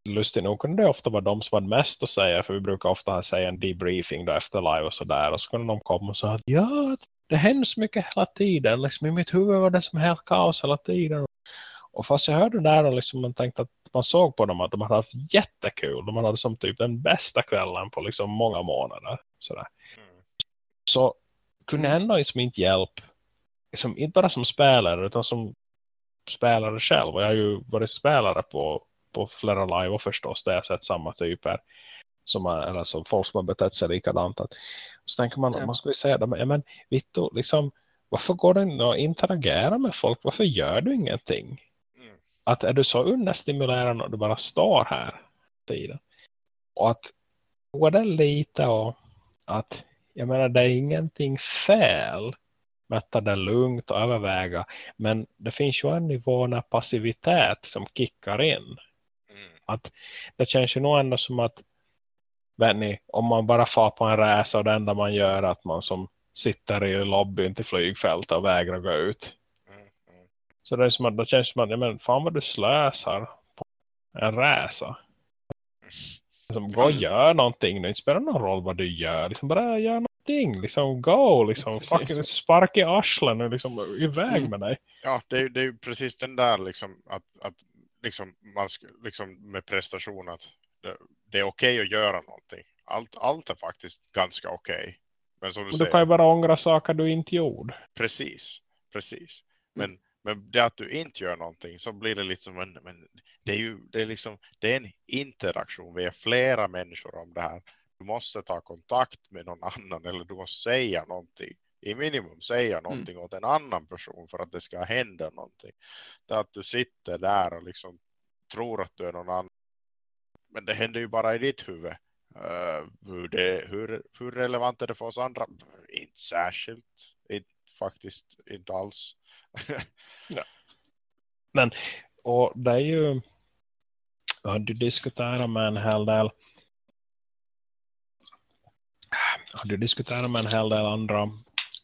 lustigt nog kunde det ofta vara de som hade mest att säga för vi brukar ofta säga en debriefing då efter live och sådär och så kunde de komma och säga att ja, det händer så mycket hela tiden liksom i mitt huvud var det som helt kaos hela tiden och fast jag hörde det där och liksom man tänkte att man såg på dem att de hade haft jättekul de hade som typ den bästa kvällen på liksom många månader sådär. Mm. så kunde jag ändå liksom inte hjälp liksom, inte bara som spelare utan som spelare själv och jag har ju varit spelare på, på flera live och förstås där jag sett samma typer som man, eller som folk som har betett sig likadant att, så tänker man, Ja. man skulle säga det, men, ja, men Vittu, liksom, varför går du inte att interagera med folk? Varför gör du ingenting? Mm. Att är du så understimulerande och du bara står här tiden? Och att då är det lite och att jag menar det är ingenting fel med att ta det lugnt och överväga men det finns ju en nivå när passivitet som kickar in Mm. det känns ju nog ändå som att ni, om man bara far på en resa och det enda man gör är att man som sitter i lobbyn till flygfältet och vägrar gå ut. Mm. Mm. Så det är som att det känns som att, ja, men fan vad du slösar på en resa. Liksom, gå och gör någonting inte spelar någon roll vad du gör, liksom bara gör någonting, liksom go, liksom fucking spark i arslen nu, liksom iväg Mm. med dig. Ja, det är, ju- det är precis den där liksom att, att liksom man sk- liksom med prestation att det, det är okej att göra någonting. Allt, allt är faktiskt ganska okej. Men som du Men du säger, kan ju bara ångra saker du inte gjorde. precis, precis. Mm. Men, men det att du inte gör någonting så blir det liksom en, men det är ju det är liksom det är en interaktion. Vi är flera människor om det här. Du måste ta kontakt med någon annan eller du måste säga någonting. I minimum säga någonting åt en annan person för att det ska hända någonting. Det att du sitter där och liksom tror att du är någon annan. Men det händer ju bara i ditt huvud. Uh, hur, det, hur, hur relevant är det för oss andra? Inte särskilt. Inte, faktiskt inte alls. [LAUGHS] Och det är ju jag hade ju diskuterat med en hel del ju diskuterat med en hel del andra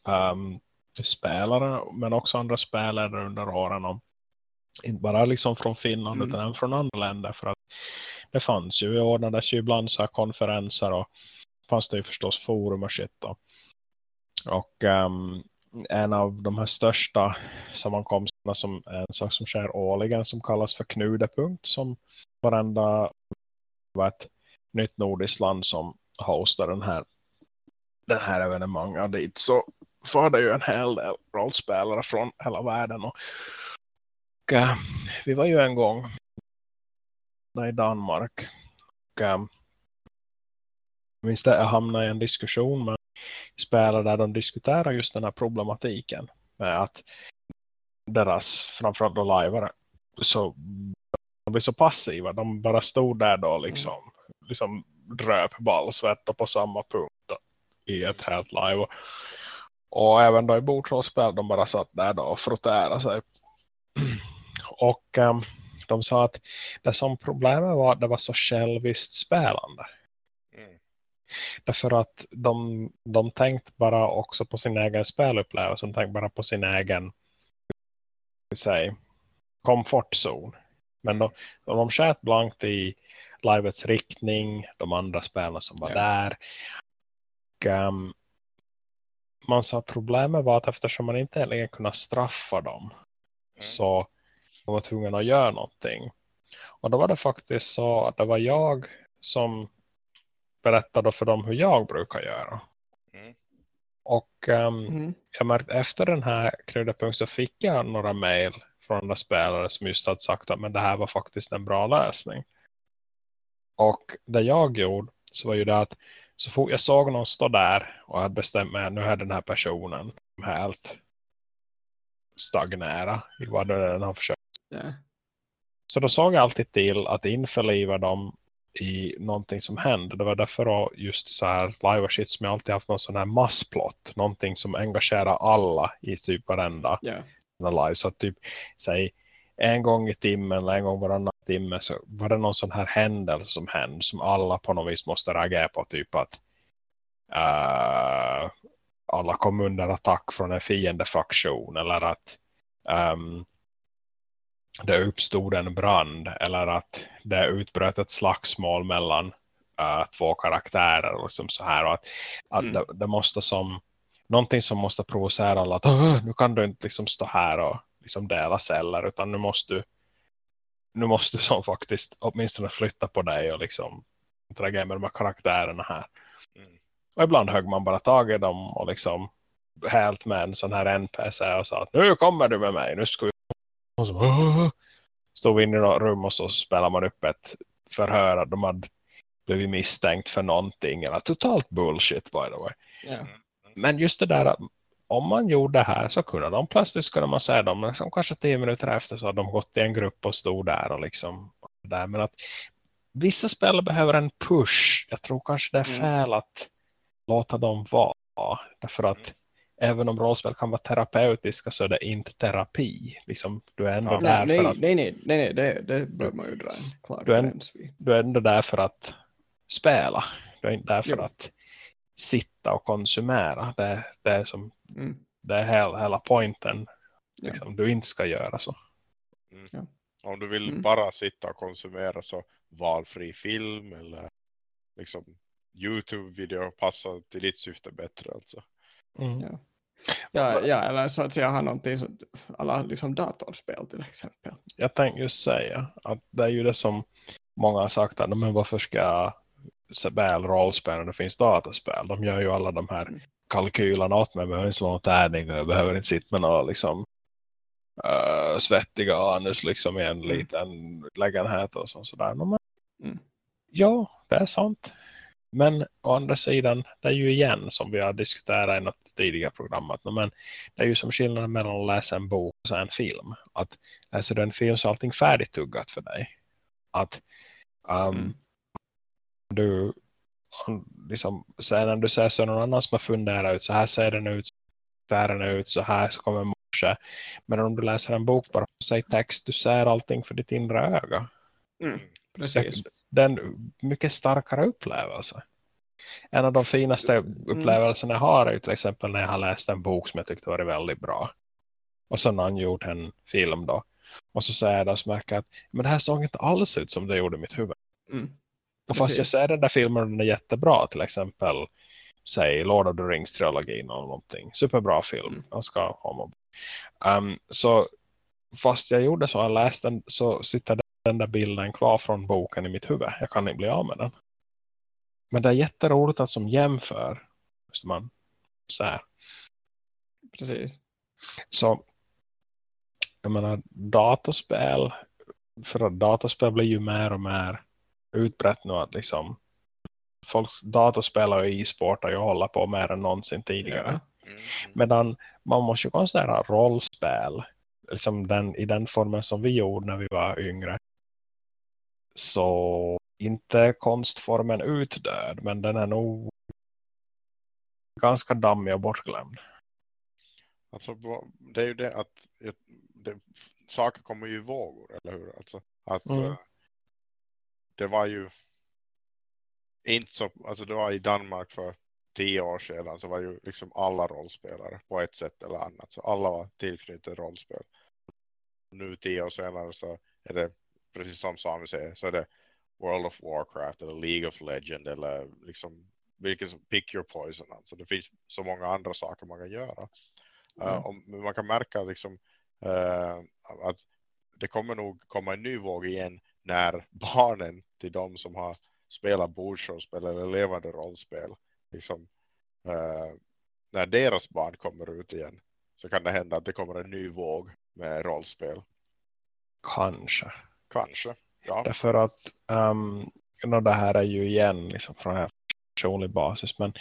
um, spelare men också andra spelare under åren om inte bara liksom från Finland Mm. utan även från andra länder för att det fanns ju, vi ordnades ju ibland så här konferenser och fanns det ju förstås forum och shit då. och um, en av de här största som man kom som en sak som sker årligen som kallas för knudepunkt som varenda var ett nytt nordiskt land som hostar den här den här evenemanget dit så får det ju en hel del rollspelare från hela världen och, och uh, vi var ju en gång i Danmark och minns det, jag hamnade i en diskussion med spelare där de diskuterar just den här problematiken med att deras framförallt då lajvare så de blir så passiva. De bara stod där då liksom, mm. liksom dröp ballsvett på samma punkt i ett helt live. Och, och även då i bordsrollspel de bara satt där då och frotterade sig. [CLEARS THROAT] Och um, de sa att det som problemet var att det var så själviskt spelande. Mm. Därför att de, de tänkte bara också på sin egen spelupplevelse. De tänkte bara på sin egen säg, komfortzon. Men de, de sköt blankt i livets riktning, de andra spelarna som var ja. där. Och, um, man sa att problemet var att eftersom man inte egentligen kunde straffa dem mm. så de var tvungna att göra någonting. Och då var det faktiskt så att det var jag som berättade för dem hur jag brukar göra. Mm. Och um, mm. jag märkte efter den här kryddapunkten så fick jag några mejl från andra spelare som just hade sagt att men det här var faktiskt en bra lösning. Och det jag gjorde så var ju det att så fort jag såg någon stå där och hade bestämt mig att nu är den här personen helt stagnera i vad den har försökt. Yeah. Så då såg jag alltid till att införliva dem i någonting som hände. Det var därför just så här live shit som jag alltid haft någon sån här massplott. Någonting som engagerar alla i typ varenda yeah. live. Så typ, säg en gång i timmen eller en gång varannan timme så var det någon sån här händelse som hände som alla på något vis måste reagera på. Typ att uh, alla kom under attack från en fiendefaktion eller att um, det uppstod en brand eller att det utbröt ett slagsmål mellan uh, två karaktärer och liksom så här och att, att mm. det, det, måste som någonting som måste provocera alla att nu kan du inte liksom stå här och liksom dela celler utan nu måste du nu måste du som faktiskt åtminstone flytta på dig och liksom interagera med de här karaktärerna här. Mm. Och ibland högg man bara tag i dem och liksom helt med en sån här NPC och sa att nu kommer du med mig, nu ska vi och så stod vi inne i något rum och så spelar man upp ett förhör att de hade blivit misstänkt för någonting eller totalt bullshit by the way. Yeah. Men just det där att om man gjorde det här så kunde de plötsligt kunde man säga dem liksom, kanske tio minuter efter så hade de gått i en grupp och stod där och liksom där. Men att vissa spel behöver en push. Jag tror kanske det är mm. fel att låta dem vara. Därför att även om rollspel kan vara terapeutiska så är det inte terapi. Liksom, du är ändå ja, där nej, för att... Nej, nej, nej, nej det, det bör man ju dra en klar du är, du är ändå där för att spela. Du är inte där för jo. att sitta och konsumera. Det, det är som mm. det är hela, hela poängen. Liksom, ja. Du inte ska göra så. Mm. Ja. Om du vill mm. bara sitta och konsumera så valfri film eller liksom Youtube-video passar till ditt syfte bättre alltså. Mm. Ja. Ja, ja, eller så att säga ha någonting som alla liksom datorspel till exempel. Jag tänkte just säga att det är ju det som många har sagt att men varför ska jag spela rollspel när det finns dataspel? De gör ju alla de här mm. Kalkylerna åt mig. Jag behöver inte slå någon tärning jag behöver inte sitta med några liksom, uh, svettiga anus liksom i en mm. liten lägenhet och så, sådär. Men, mm. Ja, det är sant. Men å andra sidan, det är ju igen som vi har diskuterat i något tidigare program. Att, men det är ju som skillnaden mellan att läsa en bok och en film. Att läser du en film så är allting färdigtuggat för dig. Att um, mm. du liksom, sen när du ser så någon annan som har funderat ut så här ser den ut, så här den ut, så här så kommer morse. Men om du läser en bok bara säg text, du ser allting för ditt inre öga. Mm. Precis det är en mycket starkare upplevelse. En av de finaste mm. upplevelserna jag har är till exempel när jag har läst en bok som jag tyckte var väldigt bra. Och så har någon gjort en film då. Och så säger jag då så märker att men det här såg inte alls ut som det gjorde i mitt huvud. Mm. Och fast jag ser den där filmen den är jättebra. Till exempel säg Lord of the Rings-trilogin eller någonting. Superbra film. Mm. Jag ska ha um, Så fast jag gjorde så, jag läste den, så sitter den där bilden kvar från boken i mitt huvud. Jag kan inte bli av med den. Men det är jätteroligt att som jämför. Måste man säga. Precis. Så jag menar dataspel för att dataspel blir ju mer och mer utbrett nu att liksom folk dataspelare och e-sport har ju hållit på mer än någonsin tidigare. Ja. Mm. Medan man måste ju konstatera rollspel liksom den, i den formen som vi gjorde när vi var yngre. Så inte konstformen utdöd men den är nog ganska dammig och bortglömd. Alltså det är ju det att det, saker kommer ju i vågor, eller hur? Alltså att Mm. Eh, det var ju inte så, alltså det var i Danmark för tio år sedan så var ju liksom alla rollspelare på ett sätt eller annat. Så alla var tillknutna rollspel. Nu tio år senare så är det precis som Sami säger så är det World of Warcraft eller League of Legend eller liksom vilket som pick your poison. Alltså det finns så många andra saker man kan göra. Mm. Uh, och man kan märka liksom uh, att det kommer nog komma en ny våg igen när barnen till de som har spelat bordsrollspel eller levande rollspel liksom, uh, när deras barn kommer ut igen så kan det hända att det kommer en ny våg med rollspel. Kanske. Kanske. Ja. Därför att um, no, det här är ju igen liksom från här personlig basis. Men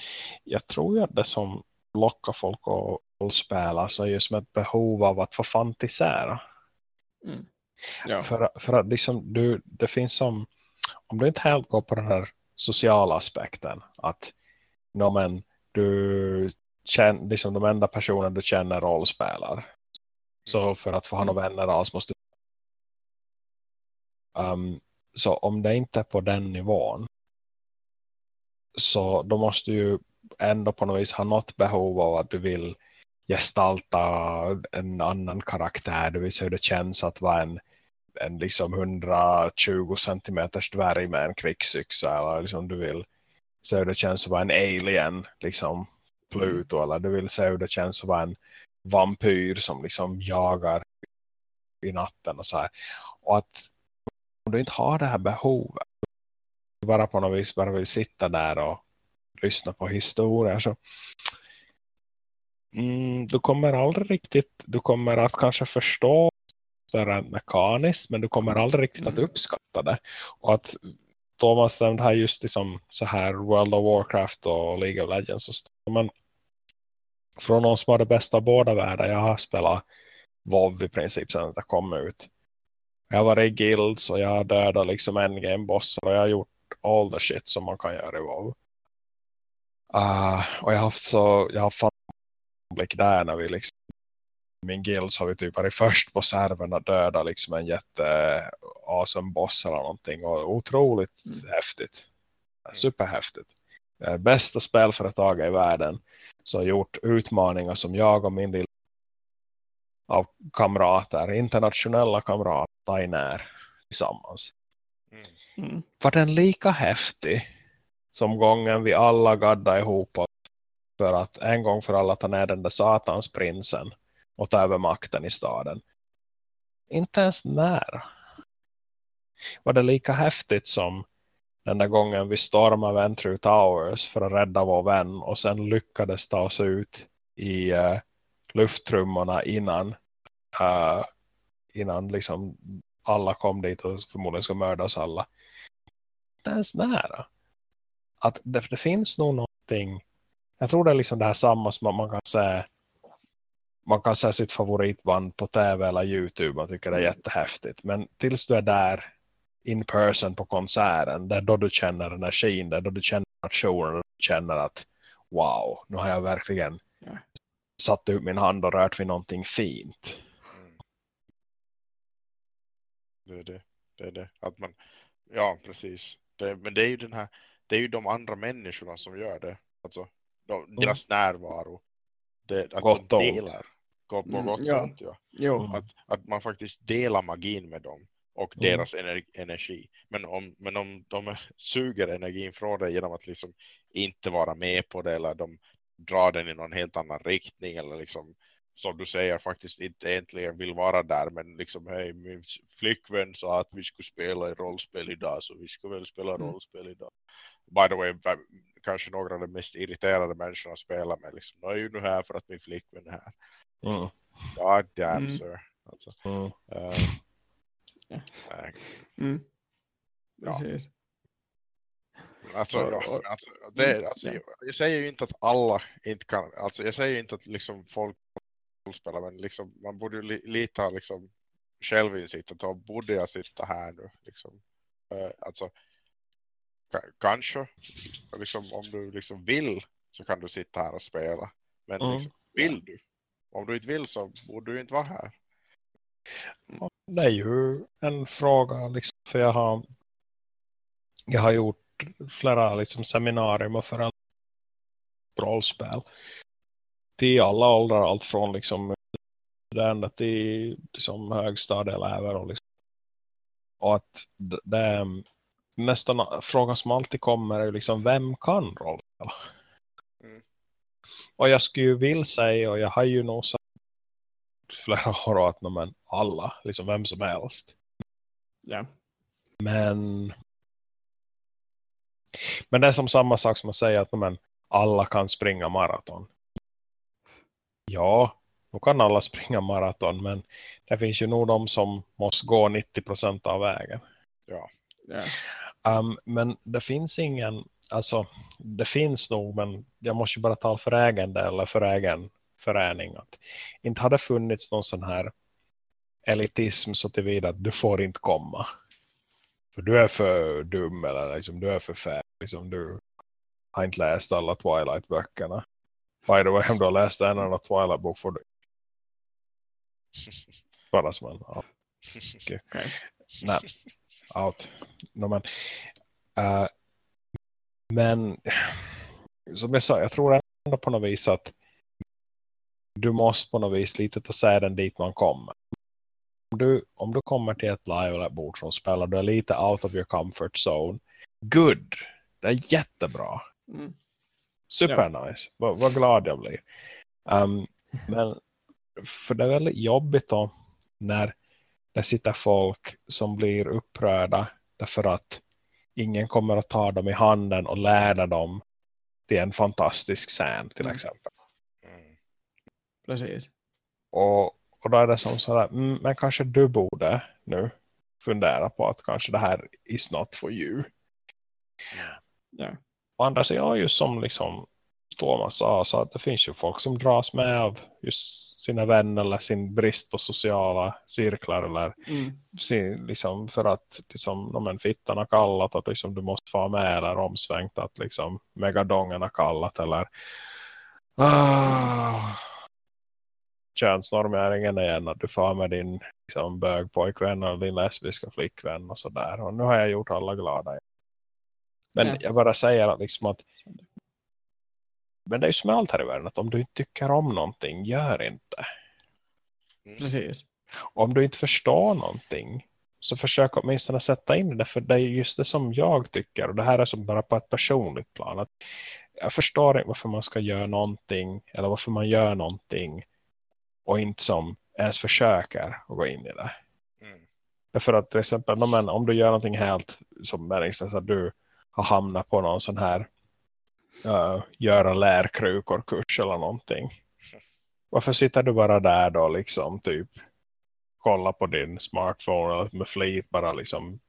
jag tror ju att det som lockar folk att spela så är just med ett behov av att få fantisera. Mm. Ja. För, för att liksom du, det finns som, om du inte helt går på den här sociala aspekten. Att no, men, du känner, liksom de enda personer du känner rollspelar. Så för att få ha några vänner alls måste um, så om det inte är på den nivån så då måste du ändå på något vis ha något behov av att du vill gestalta en annan karaktär. Du vill se hur det känns att vara en, en liksom 120 centimeters dvärg med en krigsyxa eller liksom du vill se hur det känns att vara en alien liksom Pluto eller du vill se hur det känns att vara en vampyr som liksom jagar i natten och så här. Och att om du inte har det här behovet bara på något vis bara vill sitta där och lyssna på historier så mm, du kommer aldrig riktigt du kommer att kanske förstå rent mekaniskt men du kommer aldrig riktigt att Mm. uppskatta det och att Thomas nämnde här just liksom så här World of Warcraft och League of Legends så står man från någon som har det bästa av båda världar jag har spelat WoW i princip sedan det kom ut jag har varit i guilds och jag har dödat liksom endgame-bossar och jag har gjort all the shit som man kan göra i WoW. Uh, och jag har haft så, jag har fan blick där när vi liksom min guild så har vi typ varit först på servern att döda liksom en jätte awesome boss eller någonting och otroligt Mm. häftigt. Superhäftigt. Det är bästa spelföretaget i världen så har gjort utmaningar som jag och min lilla av kamrater, internationella kamrater i när tillsammans. Mm. Mm. Var den lika häftig som gången vi alla gaddade ihop oss för att en gång för alla ta ner den där satansprinsen och ta över makten i staden? Inte ens nära. Var det lika häftigt som den där gången vi stormade Ventru Towers för att rädda vår vän och sen lyckades ta oss ut i uh, lufttrummorna innan uh, innan liksom alla kom dit och förmodligen ska mördas alla. Inte ens nära. Att det, det finns nog någonting jag tror det är liksom det här samma som man kan säga man kan se sitt favoritband på tv eller youtube och tycker det är jättehäftigt men tills du är där in person på konserten det är då du känner energin det är då du känner nationen och du känner att wow, nu har jag verkligen Ja. satt ut min hand och rört vid någonting fint Mm. Det är det. Det är det. Att man, ja, precis. Det, men det är ju den här, det är ju de andra människorna som gör det. Alltså, de, deras närvaro. Det, att Mm. Gott de och delar. Gott på Mm, gott och ja. ont, ja. Jo. Mm. Att, att man faktiskt delar magin med dem. Och Mm. deras ener, energi. Men om, men om de [LAUGHS] suger energin från dig genom att liksom inte vara med på det. Eller de drar den i någon helt annan riktning. Eller liksom som du säger faktiskt inte egentligen vill vara där men liksom hej min flickvän sa att vi skulle spela i rollspel idag så vi ska väl spela Mm. rollspel idag. By the way, kanske några av de mest irriterade människorna spelar med liksom, jag är ju nu här för att min flickvän är här. Mm. God damn Mm. sir. Alltså, Mm. eh, Ja. nej, Mm. Ja. Precis. Alltså, Och- ja, och- alltså, det, Mm, alltså ja. jag, jag säger ju inte att alla inte kan, alltså jag säger inte att liksom folk spelar, men liksom, man borde ju li, lite ha liksom självinsikt att då borde jag sitta här nu liksom. Eh, alltså kanske. Liksom, om du liksom vill så kan du sitta här och spela. Men Mm. liksom, vill du? Om du inte vill så borde du inte vara här. Det är ju en fråga liksom, för jag har jag har gjort flera liksom, seminarium och för rollspel. Till alla åldrar, allt från liksom studenter till liksom, högstadieelever och, liksom, och att det, nästan frågan som alltid kommer är liksom vem kan rollspel? Mm. Och jag skulle ju vilja säga och jag har ju nog sagt flera år att men alla, liksom vem som helst. Ja. Men men det är som samma sak som att säga att men, alla kan springa maraton. Ja, nu kan alla springa maraton men det finns ju nog de som måste gå 90% av vägen. ja, Ja. Um, men det finns ingen, alltså det finns nog men jag måste bara tala för egen del eller för egen förening att inte hade funnits någon sån här elitism så tillvida att du får inte komma. För du är för dum eller liksom, du är för färg. Liksom, du har inte läst alla Twilight-böckerna. By the way, om du har läst en annan Twilight-bok får du [LAUGHS] bara som en ja, Okej. nej, out. No, men, eh, men som jag sa, jag tror ändå på något vis att du måste på något vis lite ta säden dit man kommer. Om du, om du kommer till ett live eller ett bord som spelar, du är lite out of your comfort zone. Good! Det är jättebra. Mm. Super nice. Vad, vad glad jag blir. Um, men för det är väldigt jobbigt då när det sitter folk som blir upprörda därför att ingen kommer att ta dem i handen och lära dem till en fantastisk scen till Mm. exempel. mm, Precis. Och, och då är det som sådär, mm, men kanske du borde nu fundera på att kanske det här is not for you. Ja. Å andra sidan, just som liksom Thomas sa, så att det finns ju folk som dras med av just sina vänner eller sin brist på sociala cirklar eller Mm. sin, liksom, för att liksom, de en fittan har kallat att liksom, du måste få med eller omsvängt att liksom, megadongen har kallat eller ah, könsnormeringen igen att du får med din liksom, bögpojkvän eller din lesbiska flickvän och sådär och nu har jag gjort alla glada men Ja. jag bara säger att, liksom att men det är ju som allt här i världen att om du inte tycker om någonting, gör inte. mm, Precis. Om du inte förstår någonting så försök åtminstone sätta in det för det är just det som jag tycker och det här är som bara på ett personligt plan att jag förstår inte varför man ska göra någonting eller varför man gör någonting och inte som ens försöker att gå in i det. mm, Därför att till exempel men, om du gör någonting helt som meningslöst att du har hamnat på någon sån här uh, göra lärkrukor kurs eller någonting. Varför sitter du bara där då liksom typ kolla på din smartphone eller med flit bara liksom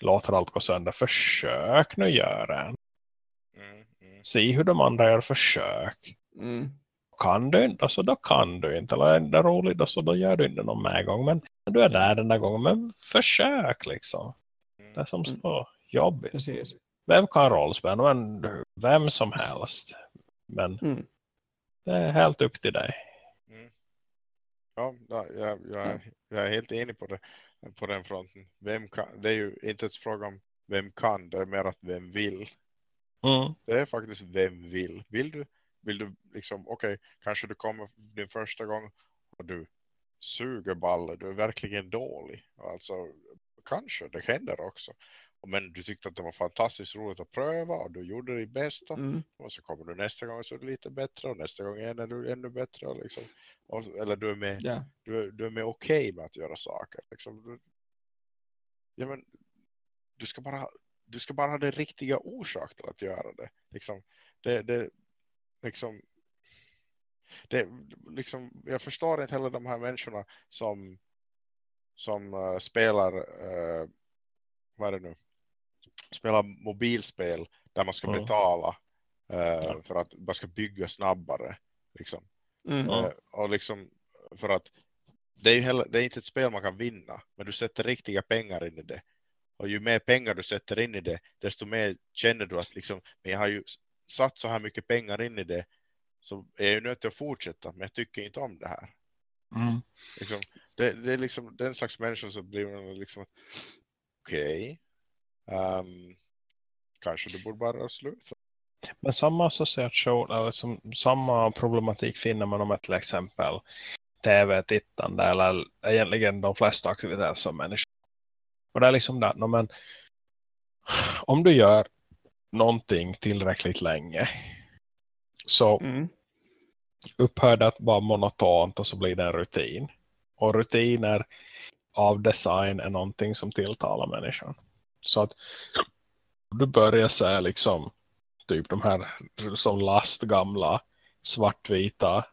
låter allt gå sönder. Försök nu göra en. mm, mm. Se hur de andra gör försök. Mm. Kan du inte så då kan du inte. Eller är det roligt då så då gör du inte någon mer gång. Men du är där den där gången. Men försök liksom. Det är som så jobbigt. Precis. Vem kan rollspel? Men vem som helst. Men Mm. det är helt upp till dig. Ja, ja, jag, jag, är, jag är helt enig på, det, på den fronten. Vem kan, det är ju inte ett fråga om vem kan, det är mer att vem vill. Mm. Det är faktiskt vem vill. Vill du, vill du liksom, okej, kanske du kommer din första gång och du suger baller, du är verkligen dålig. Alltså, kanske, det händer också. Men du tyckte att det var fantastiskt roligt att pröva och du gjorde ditt bästa Mm. och så kommer du nästa gång så är det lite bättre och nästa gång är du ännu bättre och liksom, och, eller du är med Ja. du, du är med okej med att göra saker liksom. du, ja, men, du ska bara du ska bara ha den riktiga orsak till att göra det liksom, det, det liksom det, liksom, jag förstår inte heller de här människorna som som eh, spelar eh, vad är det nu spelar mobilspel där man ska Mm. betala Ja. för att man ska bygga snabbare liksom. Mm. Eh, och liksom för att det är ju heller, det är inte ett spel man kan vinna men du sätter riktiga pengar in i det och ju mer pengar du sätter in i det desto mer känner du att liksom men jag har ju satt så här mycket pengar in i det så är jag ju nöjd att fortsätta men jag tycker inte om det här Mm. liksom, det, det är liksom den slags människor som blir man liksom att, okej ehm, kanske du borde bara sluta Men samma association, eller som, samma problematik finner man om ett till exempel tv-tittande eller egentligen de flesta aktiviteter som människor. Och det är liksom det, no, men, om du gör någonting tillräckligt länge så Mm. upphör det att vara monotont och så blir det en rutin. Och rutiner av design är någonting som tilltalar människan. Så att du börjar se liksom typ de här som lastgamla svartvita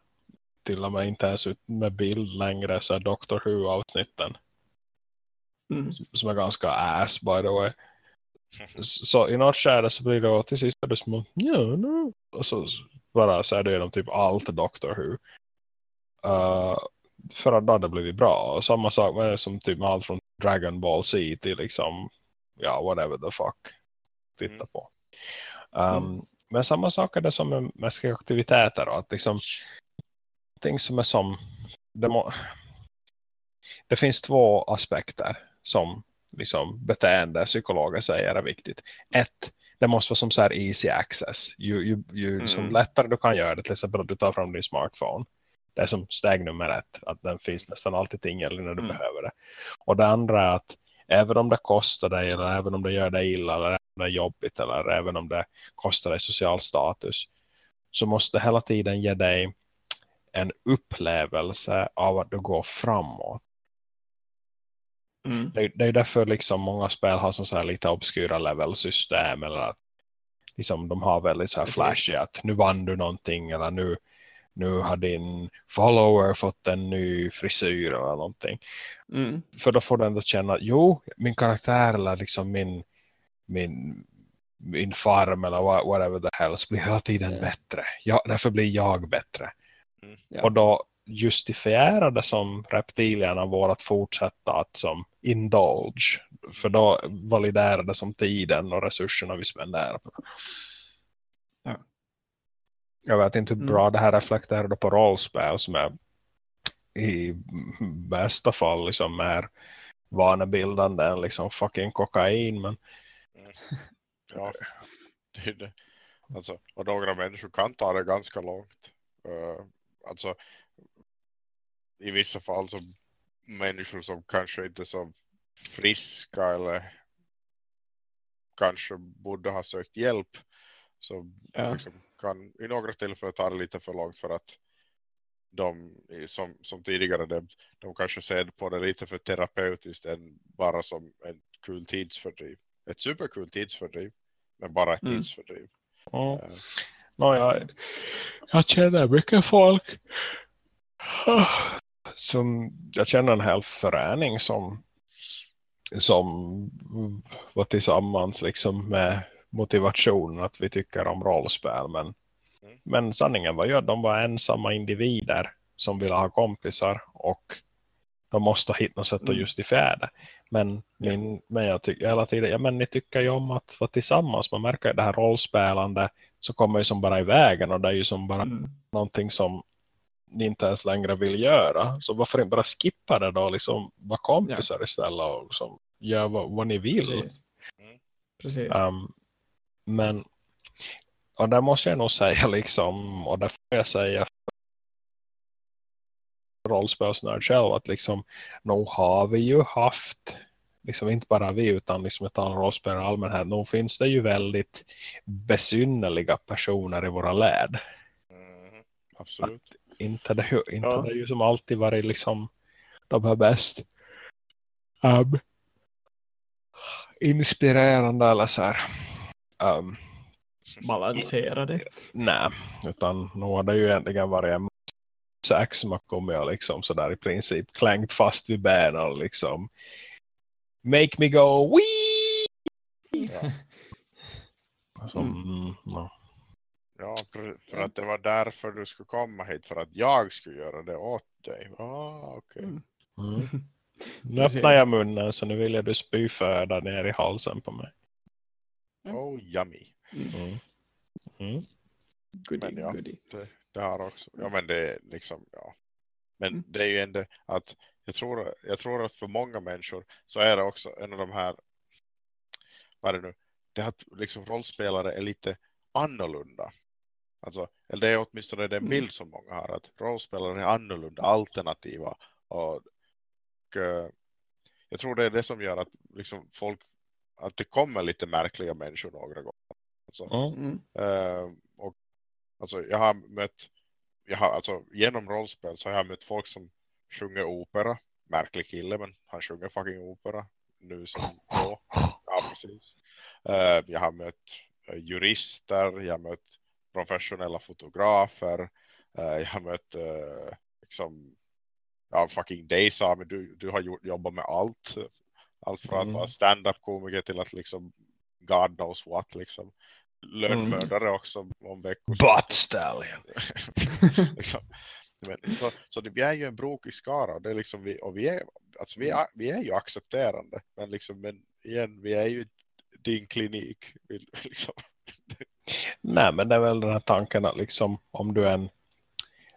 till och med inte ens ut med bild längre så är Doctor Who avsnitten Mm. som är ganska ass by the way. Så i något skärde så blir det till sist är det som ja, no. och så bara så är det genom typ allt Doctor Who. Uh, för att då hade det blivit bra. Och samma sak med som typ allt från Dragon Ball Z till liksom ja, whatever the fuck titta Mm. på. Um, Men samma sak är det som med mänskliga aktiviteter. Då, att liksom ting som är som det, må, det finns två aspekter som liksom beteende psykologer säger är viktigt. Ett, det måste vara som så här easy access. Ju, ju, ju Mm. som lättare du kan göra det, till exempel att du tar fram din smartphone. Det är som steg nummer ett, att den finns nästan alltid tillgänglig när du Mm. behöver det. Och det andra är att även om det kostar dig eller även om det gör dig illa eller även om det är jobbigt eller även om det kostar dig social status så måste det hela tiden ge dig en upplevelse av att du går framåt. Mm. Det, det är därför liksom många spel har så här lite obskyra levelsystem eller att liksom de har väldigt så här flashy att nu vann du någonting eller nu, nu har din follower fått en ny frisyr eller någonting. Mm. För då får du ändå känna, jo, min karaktär eller liksom min, min, min farm eller wha- whatever the hell blir hela tiden Ja. bättre. Ja, därför blir jag bättre. Ja. Och då justifierar det som reptilierna vår att fortsätta att som indulge. För då validerar det som tiden och resurserna vi spenderar på. Ja. Jag vet inte hur Mm. bra det här reflekterar på rollspel som är i bästa fall liksom är vanebildande än liksom fucking kokain. Men ja det är det. Alltså, och några människor kan ta det ganska långt Eh, alltså i vissa fall så människor som kanske inte är så friska eller kanske borde ha sökt hjälp så Ja. liksom kan i några tillfällen ta det lite för långt för att de som, som tidigare de, de kanske ser på det lite för terapeutiskt än bara som ett kul tidsfördriv. Ett superkul tidsfördriv men bara ett Mm. tidsfördriv. mm. Eh, no, jag, jag känner mycket folk som jag känner en hel förening som som var tillsammans liksom med motivationen att vi tycker om rollspel men, Mm. men sanningen var ju att de var ensamma individer som ville ha kompisar och de måste hitta något sätt att Mm. justifiera det. Men, min, men jag tycker hela tiden, ja men ni tycker ju om att vara tillsammans. Man märker att det här rollspelande så kommer ju som bara i vägen och det är ju som bara Mm. någonting som ni inte ens längre vill göra. Så varför inte bara skippa det då? Liksom vara kompisar istället och liksom göra vad, vad ni vill. Precis. Precis. Um, men och där måste jag nog säga liksom och där får jag säga rollspelsnörd själv att liksom nog har vi ju haft liksom inte bara vi utan liksom ett antal rollspelare i allmänhet. Nog finns det ju väldigt besynnerliga personer i våra led. Mm, absolut. Inte det, ju- inte Ja. det ju som alltid varit liksom de här bäst um, inspirerande eller så här. Um, Balanserade. nej, utan nu har det ju egentligen varit en sex som har kommit och liksom så där i princip klängt fast vid benen och liksom make me go wee! Ja. Alltså, Mm. mm, ja. Ja, för, att det var därför du skulle komma hit. För att jag skulle göra det åt dig. Ah, okej. Mm. Mm. [LAUGHS] Nu öppnar jag munnen så nu vill jag du spyföda ner i halsen på mig. Mm. Oh, yummy. Mm. Mm. Goody, Men ja. goody. Det, det har också. Ja, men det är liksom, ja. Men Mm. det är ju ändå att jag tror, jag tror att för många människor så är det också en av de här, vad är det nu, det att liksom rollspelare är lite annorlunda. Alltså, eller det är åtminstone den Mm. bild som många har, att rollspelare är annorlunda, alternativa. Och, och eh, jag tror det är det som gör att liksom folk, att det kommer lite märkliga människor några gånger. Alltså, Mm. Eh, och alltså jag har mött jag har, alltså genom rollspel så har jag mött folk som sjunger opera. Märklig kille men han sjunger fucking opera nu som [LAUGHS] då. Ja precis. Eh, jag har mött eh, jurister jag har mött professionella fotografer Eh, jag har mött eh, liksom ja fucking dig Sami. Du, du har gjort, jobbat med allt allt från Mm. att vara stand-up komiker till att liksom God knows what liksom lönnmördare också om veckor. Butt stallion. [LAUGHS] liksom. [LAUGHS] Men, så, så det, vi är ju en brokig skara och, det är liksom vi, och vi, är, alltså vi, är, vi är ju accepterande men, liksom, men igen, vi är ju din klinik [LAUGHS] liksom. Nej men det är väl den här tanken att liksom om du är en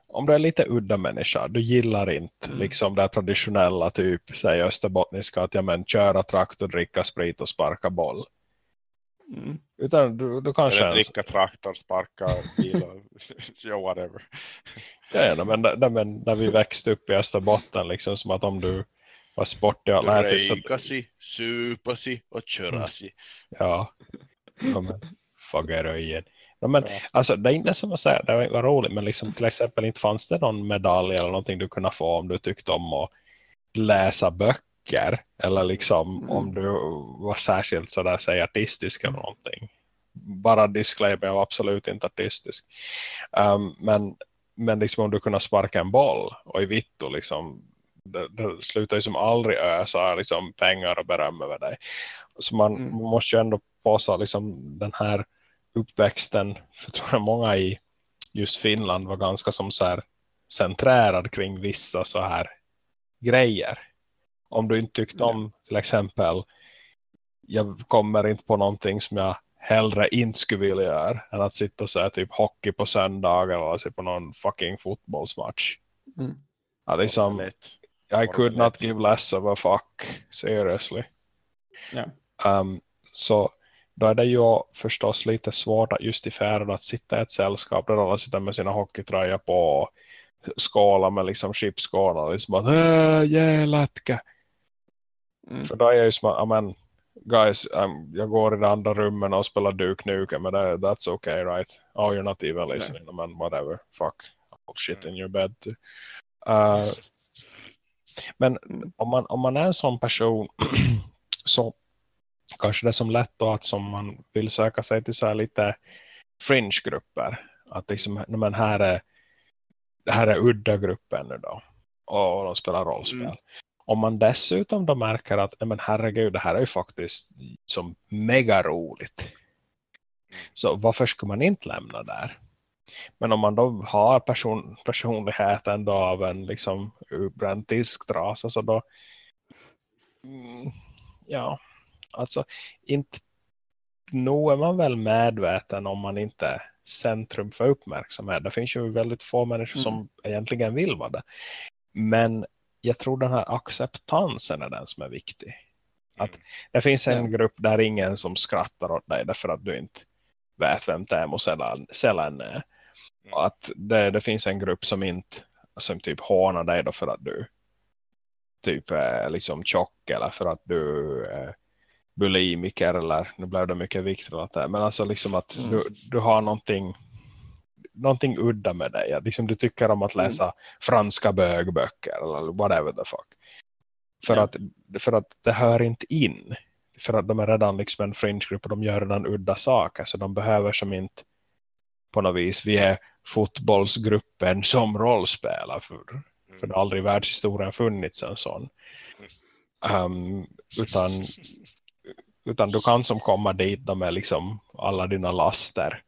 om du är lite udda människa, du gillar inte Mm. liksom det traditionella typ, säg österbottniska att ja men köra traktor, dricka sprit och sparka boll. Mm. Utan du, du kanske eller dricka traktor, sparka bil och [LAUGHS] ja, whatever ja, ja, men, där- men när vi växte upp i Österbotten liksom som att om du var sportig och atletisk så, Reikasi, supasi och körasi ja, ja men fageröjen. Ja, men Ja. alltså det är inte som att säga, det var roligt men liksom till exempel inte fanns det någon medalj eller någonting du kunde få om du tyckte om att läsa böcker eller liksom Mm. om du var särskilt sådär säg artistisk eller någonting. Bara disclaimer, jag var absolut inte artistisk. Um, men, men liksom om du kunde sparka en boll och i vitto liksom det, det slutar ju som aldrig ösa liksom pengar och beröm över dig. Så man Mm. måste ju ändå påstå liksom den här uppväxten, för jag tror att många i just Finland var ganska som så här centrerad kring vissa så här grejer. Om du inte tyckte om till exempel jag kommer inte på någonting som jag hellre inte skulle vilja göra än att sitta och säga typ hockey på söndagar eller se på någon fucking fotbollsmatch. Mm. Ja, liksom. I could not give less of a fuck, seriously. Ja. Um, så då är det ju förstås lite svårt att justifiera att sitta i ett sällskap där alla sitter med sina hockeytröjor på och skåla med liksom chipskålar liksom att äh, yeah. Mm. För då är jag ju som att, amen, guys, um, jag går i det andra rummen och spelar Duke Nukem men det, that's okay right? Oh you're not even listening, men whatever, fuck. I'll shit in your bed. Uh, men om man, om man är en sån person [CLEARS THROAT] så kanske det som lätt då att som man vill söka sig till så här lite fringe-grupper. Att liksom, men här är det här är udda gruppen nu då. Och de spelar rollspel. Mm. Om man dessutom då märker att men herregud, det här är ju faktiskt som mega roligt. Så varför ska man inte lämna där? Men om man då har person, personligheten då av en liksom disktrasa så då mm, ja, alltså inte nog är man väl medveten om man inte är centrum för uppmärksamhet. Det finns ju väldigt få människor Mm. som egentligen vill vara det. Men jag tror den här acceptansen är den som är viktig. Att Mm. det finns en Ja. grupp där ingen som skrattar åt dig därför att du inte vet vem Selän- Selän är. Mm. Och att det, det finns en grupp som inte som typ hånar dig då för att du typ är liksom tjock eller för att du är bulimiker eller nu blev det mycket viktrelaterat men alltså liksom att Mm. du, du har någonting någonting udda med dig. Liksom du tycker om att Mm. läsa franska bögböcker eller whatever the fuck. För, Ja. att, för att det hör inte in. För att de är redan liksom en fringe-grupp och de gör redan udda saker. Så de behöver som inte på något vis. Vi är fotbollsgruppen som rollspelar. För, för det har aldrig i världshistorien funnits en sån. Um, utan, utan du kan som komma dit med liksom alla dina laster.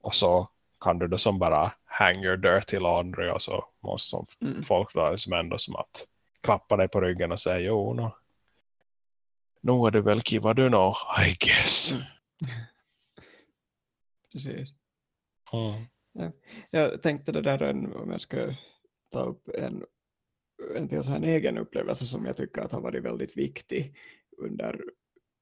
Och så kan du då som bara hang your dirty laundry och så måste som Mm. folk då som ändå som att klappa dig på ryggen och säga jo, no. Nu är det väl kiva du know, I guess. Mm. [LAUGHS] Precis. Mm. Jag tänkte det där om jag ska ta upp en, en till så här en egen upplevelse som jag tycker att har varit väldigt viktig under,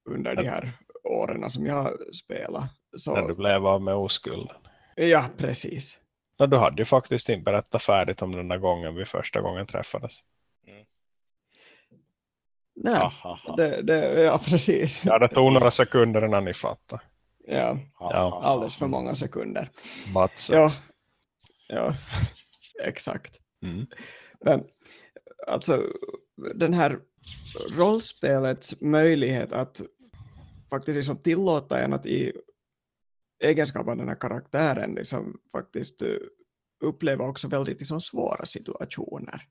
under de här åren som jag har spelat. När du Så, blev av med oskulden. ja, precis. Ja, du hade ju faktiskt inte berättat färdigt om den där gången vi första gången träffades. Nej, Ahaha. det, det, ja, precis. Ja, det tog några sekunder innan ni fattade. Ja, Ahaha. alldeles för många sekunder. But Ja, ja [LAUGHS] exakt. Mm. Men alltså den här rollspelets möjlighet att faktiskt liksom tillåta en att i egenskap av den här karaktären liksom faktiskt eh, uppleva också väldigt liksom svåra situationer.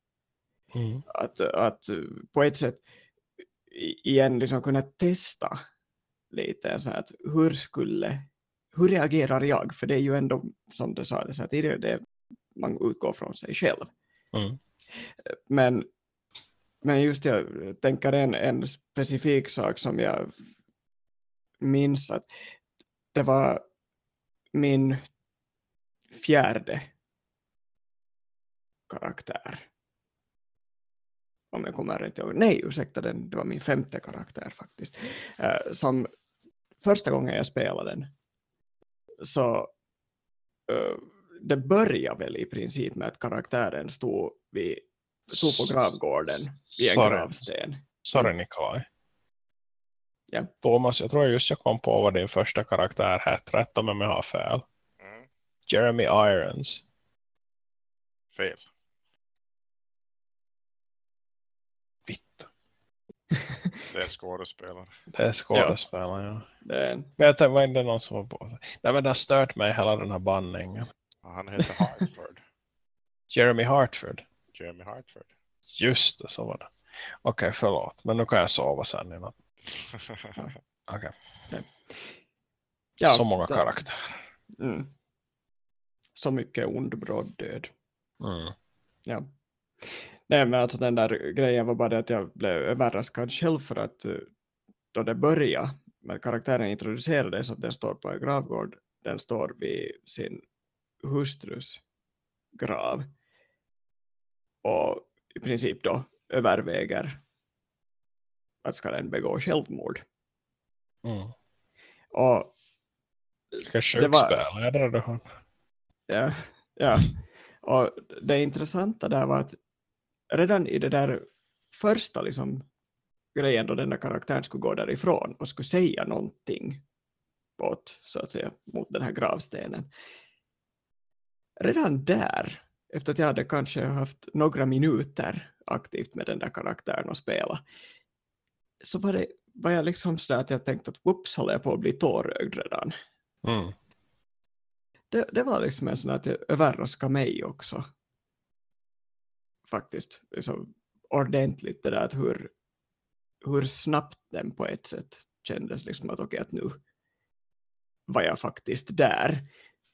Mm. Att, att på ett sätt igen liksom kunna testa lite så att hur skulle hur reagerar jag? För det är ju ändå som du sa det, så är det man utgår från sig själv. Mm. Men, men just jag tänker en, en specifik sak som jag minns att det var min fjärde karaktär. Om jag kommer rätt ihåg. Nej, ursäkta, den, det var min femte karaktär faktiskt. Uh, som första gången jag spelade den så uh, det började väl i princip med att karaktären stod, vid, stod på gravgården vid en Sorry. gravsten. Sorry Nikolaj. Ja. Thomas, jag tror just jag kom på vad din första karaktär hette. Rätta om jag har fel. Mm. Jeremy Irons. Fel. Vitt. Det är skådespelare. Det är skådespelaren, ja. Det är en, Men jag tänkte, var inte någon som var på sig? Nej, men det har stört mig hela den här bandningen. Ja, Han heter Hartford. [LAUGHS] Jeremy Hartford. Jeremy Hartford. Just det, så var det. Okej, förlåt. Men nu kan jag sova sen. [LAUGHS] Okej, ja, så många det- karaktärer. Mm. Så mycket ond bråd död. Mm. Ja. Nej, men alltså den där grejen var bara det att jag blev överraskad själv för att eh, då det började med karaktären introducerades att den står på en gravgård, den står vid sin hustrus grav och i princip då överväger att ska den begå självmord. Mm. Och Ska Det var- hon? Ja, ja. Och det intressanta där var att redan i det där första liksom, grejen då den där karaktären skulle gå därifrån och skulle säga någonting åt, så att säga, mot den här gravstenen. Redan där, efter att jag hade kanske haft några minuter aktivt med den där karaktären och spela, så var, det, var jag liksom så att jag tänkte att whoops, håller jag på att bli tårögd redan Mm. det, det var liksom en sån att det överraskade mig också. Faktiskt. Liksom, ordentligt det där att hur, hur snabbt den på ett sätt kändes liksom att okej att nu var jag faktiskt där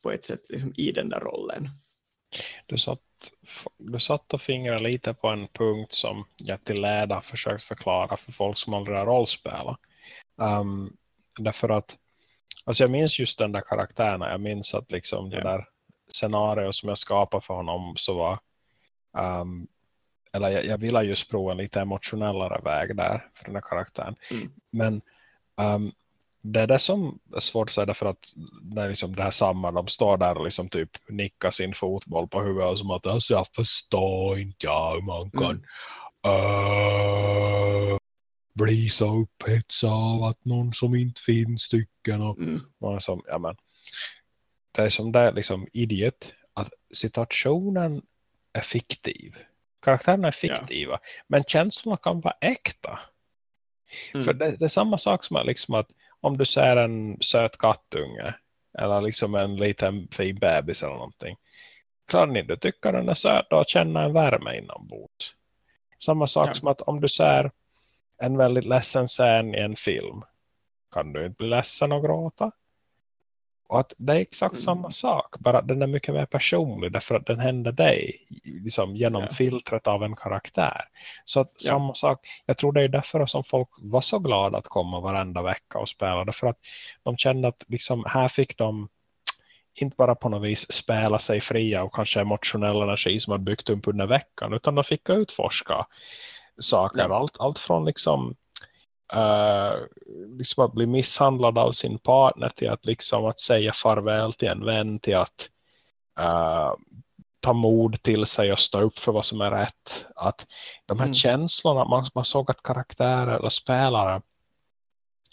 på ett sätt liksom i den där rollen. Du satt, du satt och fingrade lite på en punkt som jag till läda försökt förklara för folk som aldrig har rollspelat. Um, därför att alltså jag minns just den där karaktären. Jag minns att liksom Ja. det där scenario som jag skapade för honom så var um, eller jag, jag ville just prova en lite emotionellare väg där för den här karaktären. Mm. Men um, det är det som är svårt att säga därför att det är liksom det här samma, de står där och liksom typ nickar sin fotboll på huvudet och som att alltså, jag förstår inte hur man kan Mm. uh, bli så upphetsad av att någon som inte finns tycker och Mm. man som, ja men det är som det är liksom idiot att situationen är fiktiv. Karaktärerna är fiktiva. Men känslorna kan vara äkta. Mm. För det, det är samma sak som att, liksom att om du ser en söt kattunge eller liksom en liten fin bebis eller någonting. Klart ni, du tycker den är söt och känner en värme inombords. Samma sak Ja. som att om du ser en väldigt ledsen scen i en film kan du inte bli ledsen och gråta. Och att det är exakt Mm. samma sak. Bara att den är mycket mer personlig därför att den händer dig liksom, genom Ja. filtret av en karaktär. Så att Ja. samma sak. Jag tror det är därför som folk var så glada att komma varenda vecka och spela. Därför att de kände att liksom, här fick de inte bara på något vis spela sig fria och kanske emotionell energi som hade byggt upp under veckan utan de fick utforska saker. Ja. Allt, allt från liksom eh, liksom att bli misshandlad av sin partner till att liksom att säga farväl till en vän till att eh, ta mod till sig och stå upp för vad som är rätt. Att de här Mm. känslorna, man, man såg att karaktärer eller spelare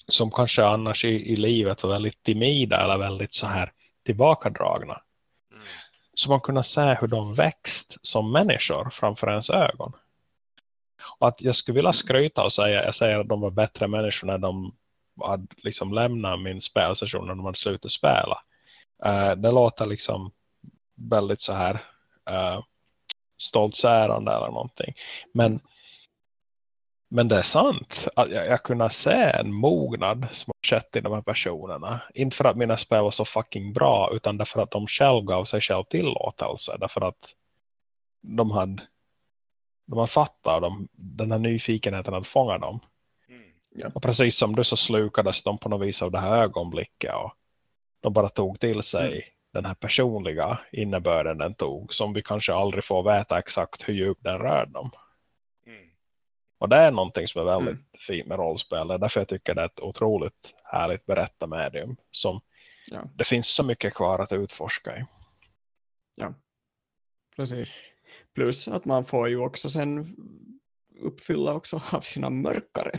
som kanske annars i, i livet var väldigt timida eller väldigt så här tillbakadragna. Mm. Så man kunde se hur de växt som människor framför ens ögon. Och att jag skulle vilja skryta och säga, jag säger att de var bättre människor när de hade liksom lämnat min spelsession när de hade slutat spela. Uh, det låter liksom väldigt så här eh, uh, stoltsärande eller någonting. Men, men det är sant. Att jag, jag kunde se en mognad som har skett i de här personerna. Inte för att mina spel var så fucking bra utan därför att de själv gav sig själv tillåtelse. Därför att de hade de hade fattat dem, den här nyfikenheten hade fångat dem. Mm. Och precis som du så slukades de på något vis av det här ögonblicket och de bara tog till sig Mm. den här personliga innebörden den tog som vi kanske aldrig får veta exakt hur djupt den rör dem. Mm. Och det är någonting som är väldigt Mm. fint med rollspel. Det är därför jag tycker det är ett otroligt härligt berättarmedium som Ja. det finns så mycket kvar att utforska i. Precis. Plus att man får ju också sen uppfylla också av sina mörkare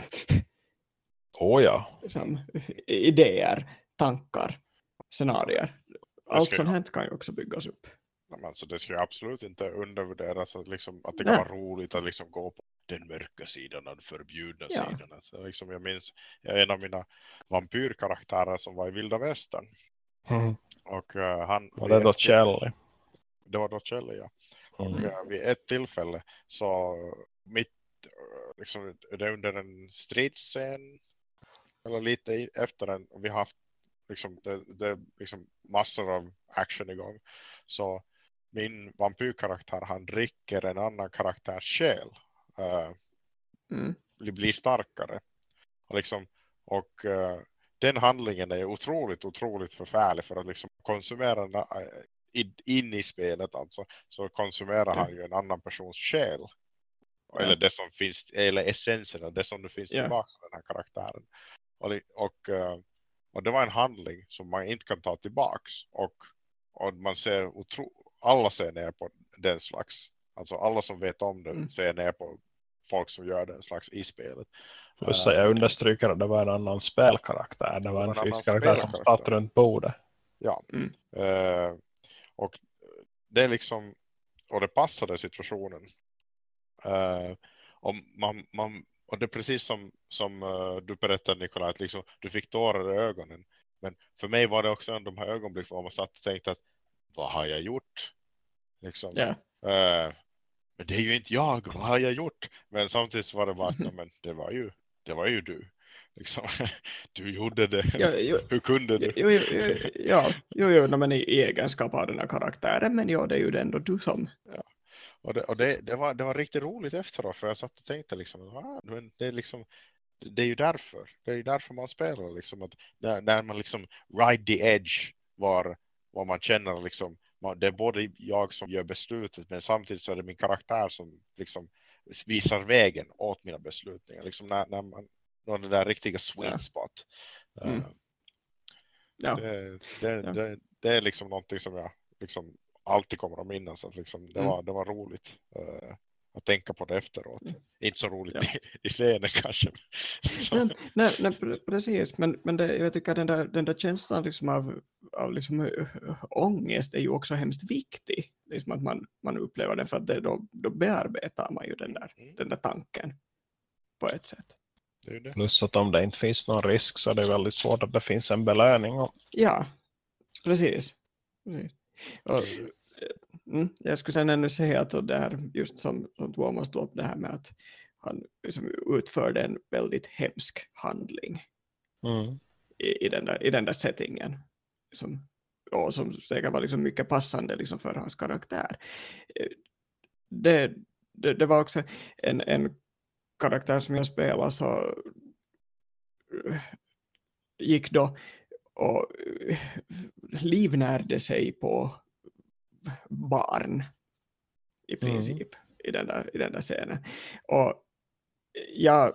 Åh ja. liksom, idéer, tankar, scenarier. Allt sånt här kan ju också byggas upp. Nej, men Alltså, det ska ju absolut inte undervärderas att, liksom, att det Nej. kan vara roligt att liksom gå på den mörka sidan, den förbjudna Ja. sidan. Alltså, liksom, jag minns jag, en av mina vampyrkaraktärer som var i vilda västern. Mm. Och eh, han... Och det Kjell. Det var då Kjell, ja. Mm. Och eh, vid ett tillfälle så mitt, eh, liksom, under en stridsscen eller lite efter den, och vi har haft liksom, det, det liksom massor av action igång. Så min vampyrkaraktär, han dricker en annan karaktärs själ. eh, Mm. blir, starkare. Och, liksom, och eh, den handlingen är otroligt, otroligt förfärlig för att liksom konsumera in, i spelet alltså, så konsumerar han ju en annan persons själ. Eller det som finns, eller essensen det som det finns tillbaka av den här karaktären. Och, och, eh, och det var en handling som man inte kan ta tillbaks. Och, och man ser otro, alla ser ner på den slags, alltså alla som vet om det Mm. ser ner på folk som gör den slags i spelet. Plus jag understryker att det var en annan spelkaraktär. Det var en en fysisk karaktär som satt runt bordet. Ja. Mm. Eh, och det är liksom, och det passade situationen. Eh, och, man, man, och det är precis som, som eh, du berättade Nikolaj, att liksom, du fick tårar i ögonen. Men för mig var det också en de här ögonblicken var man satt och tänkte att vad har jag gjort? Liksom. Ja. Eh, men det är ju inte jag, vad har jag gjort? Men samtidigt var det bara, att, "Ja, men det var ju, det var ju du. Liksom. [LAUGHS] Du gjorde det. Ja, jo, Hur kunde du? jo, jo, jo, ja, jo, jo, men i, i egenskap av den här karaktären, men ja, det är ju ändå du som... Och, det, och det, det, var, det var riktigt roligt efteråt för jag satt och tänkte liksom, ah, men det är liksom det är ju därför, det är ju därför man spelar liksom att när, när man liksom ride the edge var, var man känner liksom, man, det är både jag som gör beslutet men samtidigt så är det min karaktär som liksom visar vägen åt mina beslutningar liksom när, när man når den där riktiga sweet spot. Mm. Eh, Ja, det, det, Ja. det, det är liksom någonting som jag liksom alltid kommer att minnas att liksom, det, Mm. var, det var roligt. eh, att tänka på det efteråt. Mm. Inte så roligt Ja. i, i scenen kanske. Så, Nej, nej, nej, pre- precis, men, men jag tycker den där, den där känslan liksom av, av liksom, ö, ångest är ju också hemskt viktig. Liksom att man, man upplever den för att då, då bearbetar man ju den där, Mm. den där tanken på ett sätt. Det det. Plus att om det inte finns någon risk så är det väldigt svårt att det finns en belöning. Och, Ja, precis. precis. Och, mm, jag skulle sen ännu säga att det här, just som, som Tuomas tog upp det här med att han liksom utförde en väldigt hemsk handling mm. i, i, den, där, i den där settingen. Som, och som säkert var liksom mycket passande liksom för hans karaktär. Eh, Det, det, det var också en, en karaktär som jag spelade så eh, gick då och eh, livnärde sig på barn i Mm. princip i, den där, i den där scenen. Och jag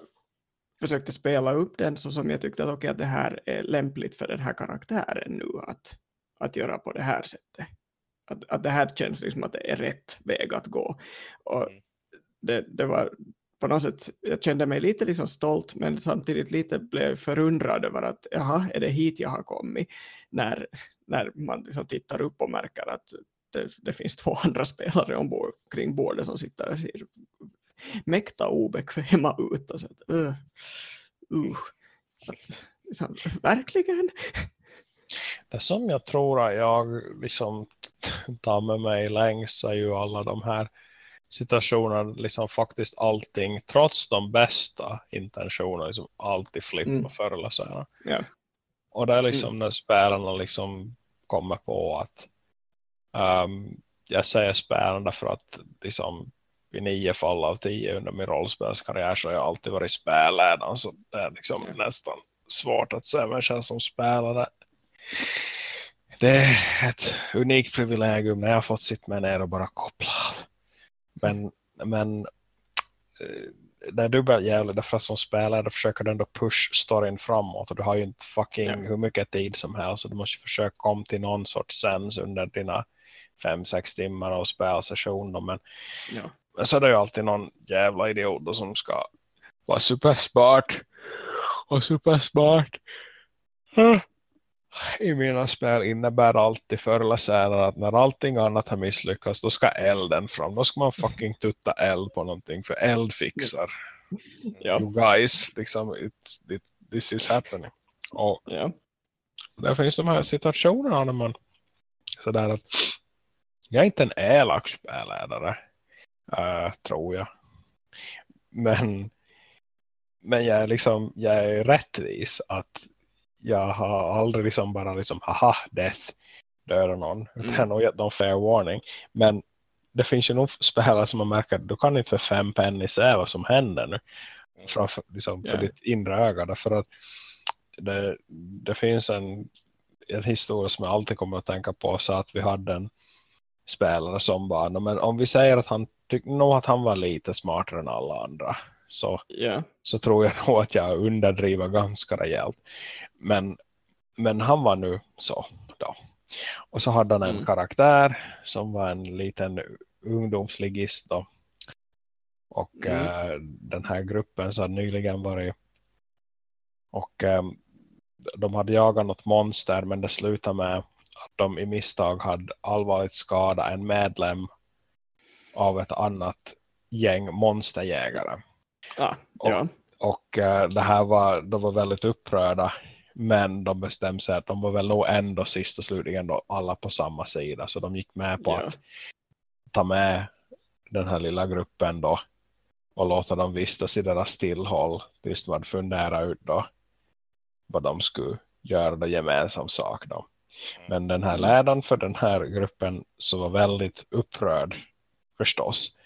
försökte spela upp den så som jag tyckte att, okej, att det här är lämpligt för den här karaktären nu att, att göra på det här sättet. Att, att det här känns liksom att det är rätt väg att gå. Och Mm. det, det var på något sätt, jag kände mig lite liksom stolt men samtidigt lite blev förundrad över att jaha, är det hit jag har kommit? När, när man liksom tittar upp och märker att det, det finns två andra spelare ombord, kring bordet som sitter och ser mäkta obekväma ut. Och så att, uh, uh, att, liksom, verkligen? Det som jag tror att jag liksom tar med mig längst så är ju alla de här situationerna, liksom faktiskt allting, trots de bästa intentionerna, liksom alltid flippa Mm. förr eller senare. Ja. Och det är liksom när spelarna liksom kommer på att ehm, jag säger spelarna för att liksom i nio fall av tio under min rollspelskarriär så har jag alltid varit spelledaren så det är liksom Ja. nästan svårt att se själv som spelare. Det är ett unikt privilegium när jag har fått sitta med ner och bara koppla av. Men, men eh, det är dubbelt jävligt därför att som spelare försöker du ändå push storyn framåt och du har ju inte fucking Ja. hur mycket tid som helst så du måste försöka komma till någon sorts sens under dina fem sex timmar av spelsession men Ja. men så är det ju alltid någon jävla idiot som ska vara supersmart och supersmart Ah. I mina spel innebär alltid förr eller senare att när allting annat har misslyckats då ska elden fram. Då ska man fucking tutta eld på någonting för eld fixar. Ja. You guys, liksom it's, it, this is happening. Och Ja. där finns de här situationerna när man sådär att jag är inte en elak spelledare eh, tror jag. Men men jag är liksom jag är rättvis att jag har aldrig liksom bara liksom haha death. Döda någon. Utan Mm. jag har nog gett någon fair warning. Men det finns ju nog spelare som har märkt att du kan inte för fem penny se vad som händer nu. Framför, liksom, för Ja. ditt inre öga. Därför att det, det finns en, en historia som jag alltid kommer att tänka på. Så att vi hade en spelare som bara, "Nå, men om vi säger att han tyckte nog att han var lite smartare än alla andra så, Ja. så tror jag nog att jag underdriver ganska rejält men, men han var nu så då och så hade han en Mm. karaktär som var en liten ungdomsligist då och Mm. eh, den här gruppen så hade nyligen varit och eh, de hade jagat något monster men det slutade med att de i misstag hade allvarligt skadat en medlem av ett annat gäng monsterjägare. Ah, Och- ja. Och eh, det här var, de var väldigt upprörda men de bestämde sig att de var väl nog ändå sist och slutligen då alla på samma sida så de gick med på Ja. att ta med den här lilla gruppen då och låta dem vistas i deras stillhåll tills de hade funderat ut då vad de skulle göra då gemensam sak då. Men den här Mm. ledaren för den här gruppen så var väldigt upprörd förstås.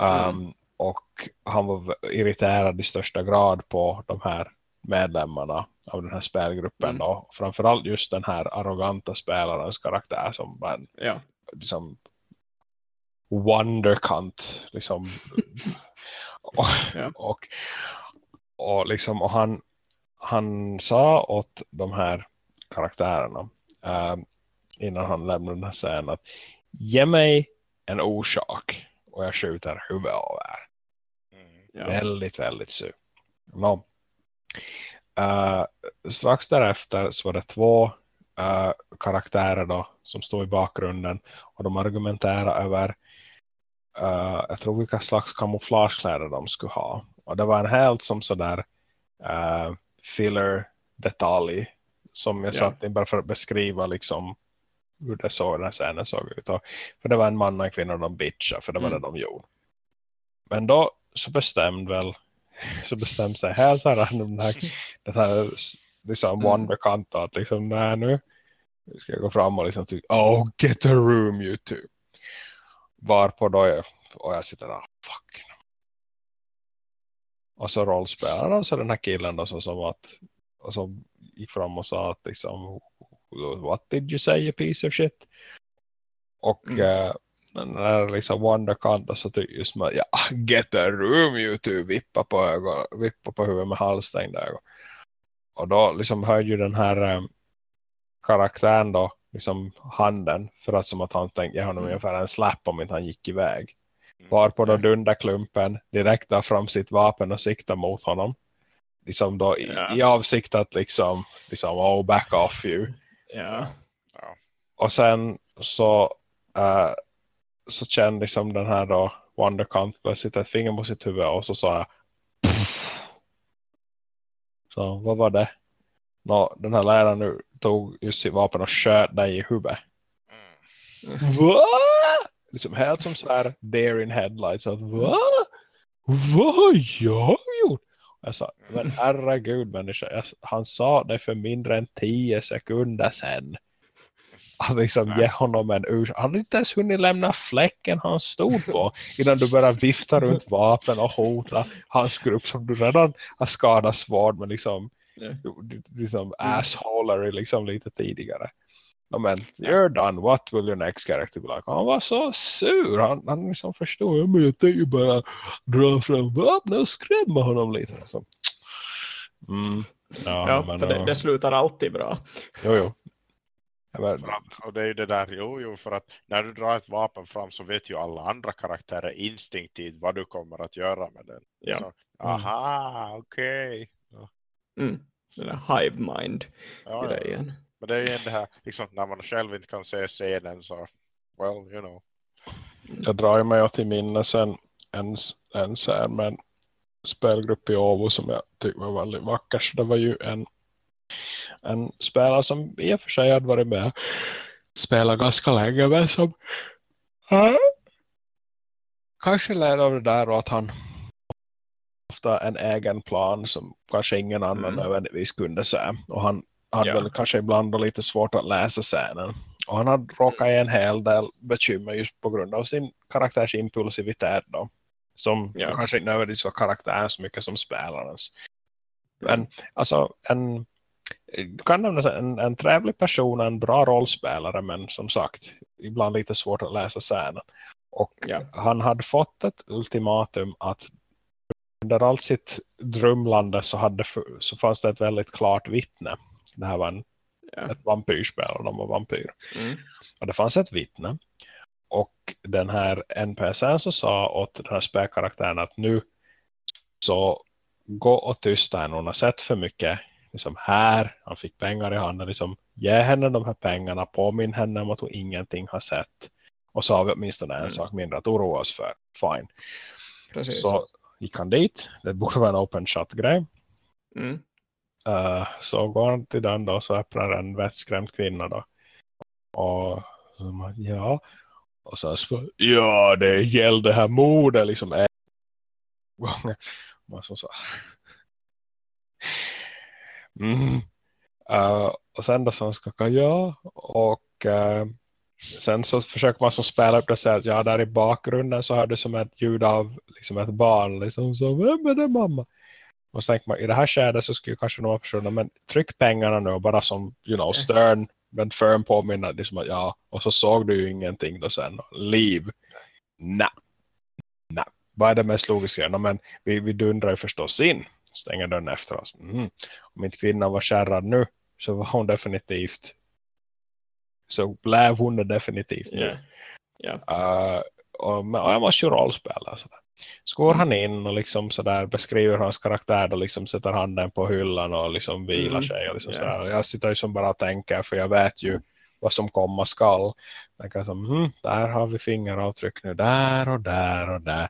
Mm. Um, och han var irriterad i största grad på de här medlemmarna av den här spelgruppen Mm. då. Framförallt just den här arroganta spelarens karaktär som en Ja. liksom wonderkant liksom [LAUGHS] och, Ja. och, och liksom och han han sa åt de här karaktärerna eh, innan han lämnade den här scenen att ge mig en orsak och jag skjuter huvudet av er. Mm. Ja. Väldigt, väldigt sur. No. Uh, strax därefter så var det två uh, karaktärer då som stod i bakgrunden och de argumenterade över uh, jag tror vilka slags kamouflagekläder de skulle ha. Och det var en helt som sådär uh, filler detalj som jag Ja. satt in bara för att beskriva liksom hur det såg, den scenen såg ut. Och, för det var en man och en kvinna och de bitchade för det var Mm. det de gjorde. Men då så bestämde väl så bestämde sig här så här den här, den här liksom Mm. wonderkant att liksom nej nu ska jag gå fram och liksom tycka oh get a room you two. Varpå då jag, och jag sitter där fuck. Och så rollspelaren och så den här killen då som, som att och så gick fram och sa att liksom what did you say you piece of shit och Mm. Den där liksom Wonderkant och så tycker just man ja, get a room you two vippa på ögon, vippa på huvudet med halvstängda ögon och då liksom hörde ju den här eh, karaktären då liksom handen för att som att han tänkte ge honom Mm. ungefär en slapp om inte han gick iväg Mm. varpå då Ja. dunderklumpen direkt drar fram sitt vapen och siktar mot honom. Liksom då i, Ja. i avsikt att liksom, liksom oh back off you. Ja. Ja. Och sen så eh, så kände liksom den här då Wonderkant plötsligt ett finger på sitt huvud och så sa jag så vad var det? Nå, den här läraren nu tog just sitt vapen och sköt dig i huvudet. Mm. Va? Liksom helt som så här Dare in headlights. Att, Va? Vad har jag gjort? Jag sa, men herregud människa. Jag, han sa det för mindre än 10 sekunder sedan. Att liksom Nej. ge honom en urs. Han hade inte ens hunnit lämna fläcken han stod på. Innan du börjar vifta runt vapen och hota hans grupp som du redan har skadat svårt. Men liksom, liksom assholery liksom lite tidigare. Men you're done. What will your next character be like? Han var så sur. Han, han liksom förstod. Ja, men jag tänker bara dra fram vapnet och skrämma honom lite. Så. Mm. Ja, Ja, men, för det, det slutar alltid bra. Jo, jo. Ja, att, och det är ju det där, jo, jo, för att när du drar ett vapen fram så vet ju alla andra karaktärer instinktivt vad du kommer att göra med den. Ja. Så, aha, okej. Mm. Den där hive mind Ja, ja. grejen. Men det är ju det här, liksom, när man själv inte kan se scenen så, well, you know. jag drar mig i minnes en, en, en en spelgrupp i Åbo som jag tyckte var väldigt vacker. Så det var ju en, en spelare som i och för sig hade varit med spela ganska länge men som äh, kanske lärde av det där och att han ofta en egen plan som kanske ingen annan Mm. nödvändigtvis kunde se. Och han hade Ja. väl kanske ibland lite svårt att läsa scenen. Och han hade råkat i en hel del bekymmer just på grund av sin karaktärs impulsivitet då. Som Ja. kanske inte nödvändigtvis var karaktären så mycket som spelarens. Men alltså en, kan nämna så här, en, en trevlig person, en bra rollspelare men som sagt ibland lite svårt att läsa scenen. Och Ja. han hade fått ett ultimatum att under allt sitt drumlande så, hade, så fanns det ett väldigt klart vittne. Det här var en, Ja. ett vampyrspel och de var vampyr. Mm. Och det fanns ett vittne. Och den här NPCn så sa åt den här spelkaraktären att nu så gå och tysta henne. Hon har sett för mycket liksom här. Han fick pengar i handen. Liksom, ge henne de här pengarna. Påminn henne om att hon ingenting har sett. Och så har vi åtminstone en Mm. sak mindre att oroa oss för. Fine. Precis. Så gick han dit. Det borde vara en open shot grej. Mm. Eh, så går han till den då så öppnar en vettskrämd kvinna då. Och så man, ja. Och så så ja det gällde här mordet liksom en gång. Man så så. Mm. Eh, och sen då så skakar ja och eh, sen så försöker man så spela upp det och säga att ja där i bakgrunden så hör du som ett ljud av liksom ett barn liksom så vem är det mamma? Och så tänker man, i det här skedet så skulle kanske några personer, men tryck pengarna nu bara som, you know, stern, men firm påminna, liksom att ja, och så såg du ju ingenting då sen. Liv. Nej. Nej. Vad är det mest logiska? No, men vi, vi dundrar ju förstås in. Stänger dörren efter oss. Mm. Om inte kvinnan var kärrad nu så var hon definitivt så blev hon det definitivt nu. Ja. Ja. Uh, och, men, och jag måste ju rollspela. Så, där. så går han in och liksom så där beskriver hans karaktär och liksom sätter handen på hyllan och liksom vilar Mm, sig. Och liksom ja. så där. Och jag sitter ju som bara och tänker för jag vet ju vad som komma skall. Som, hm, där har vi fingeravtryck nu, där och där och där.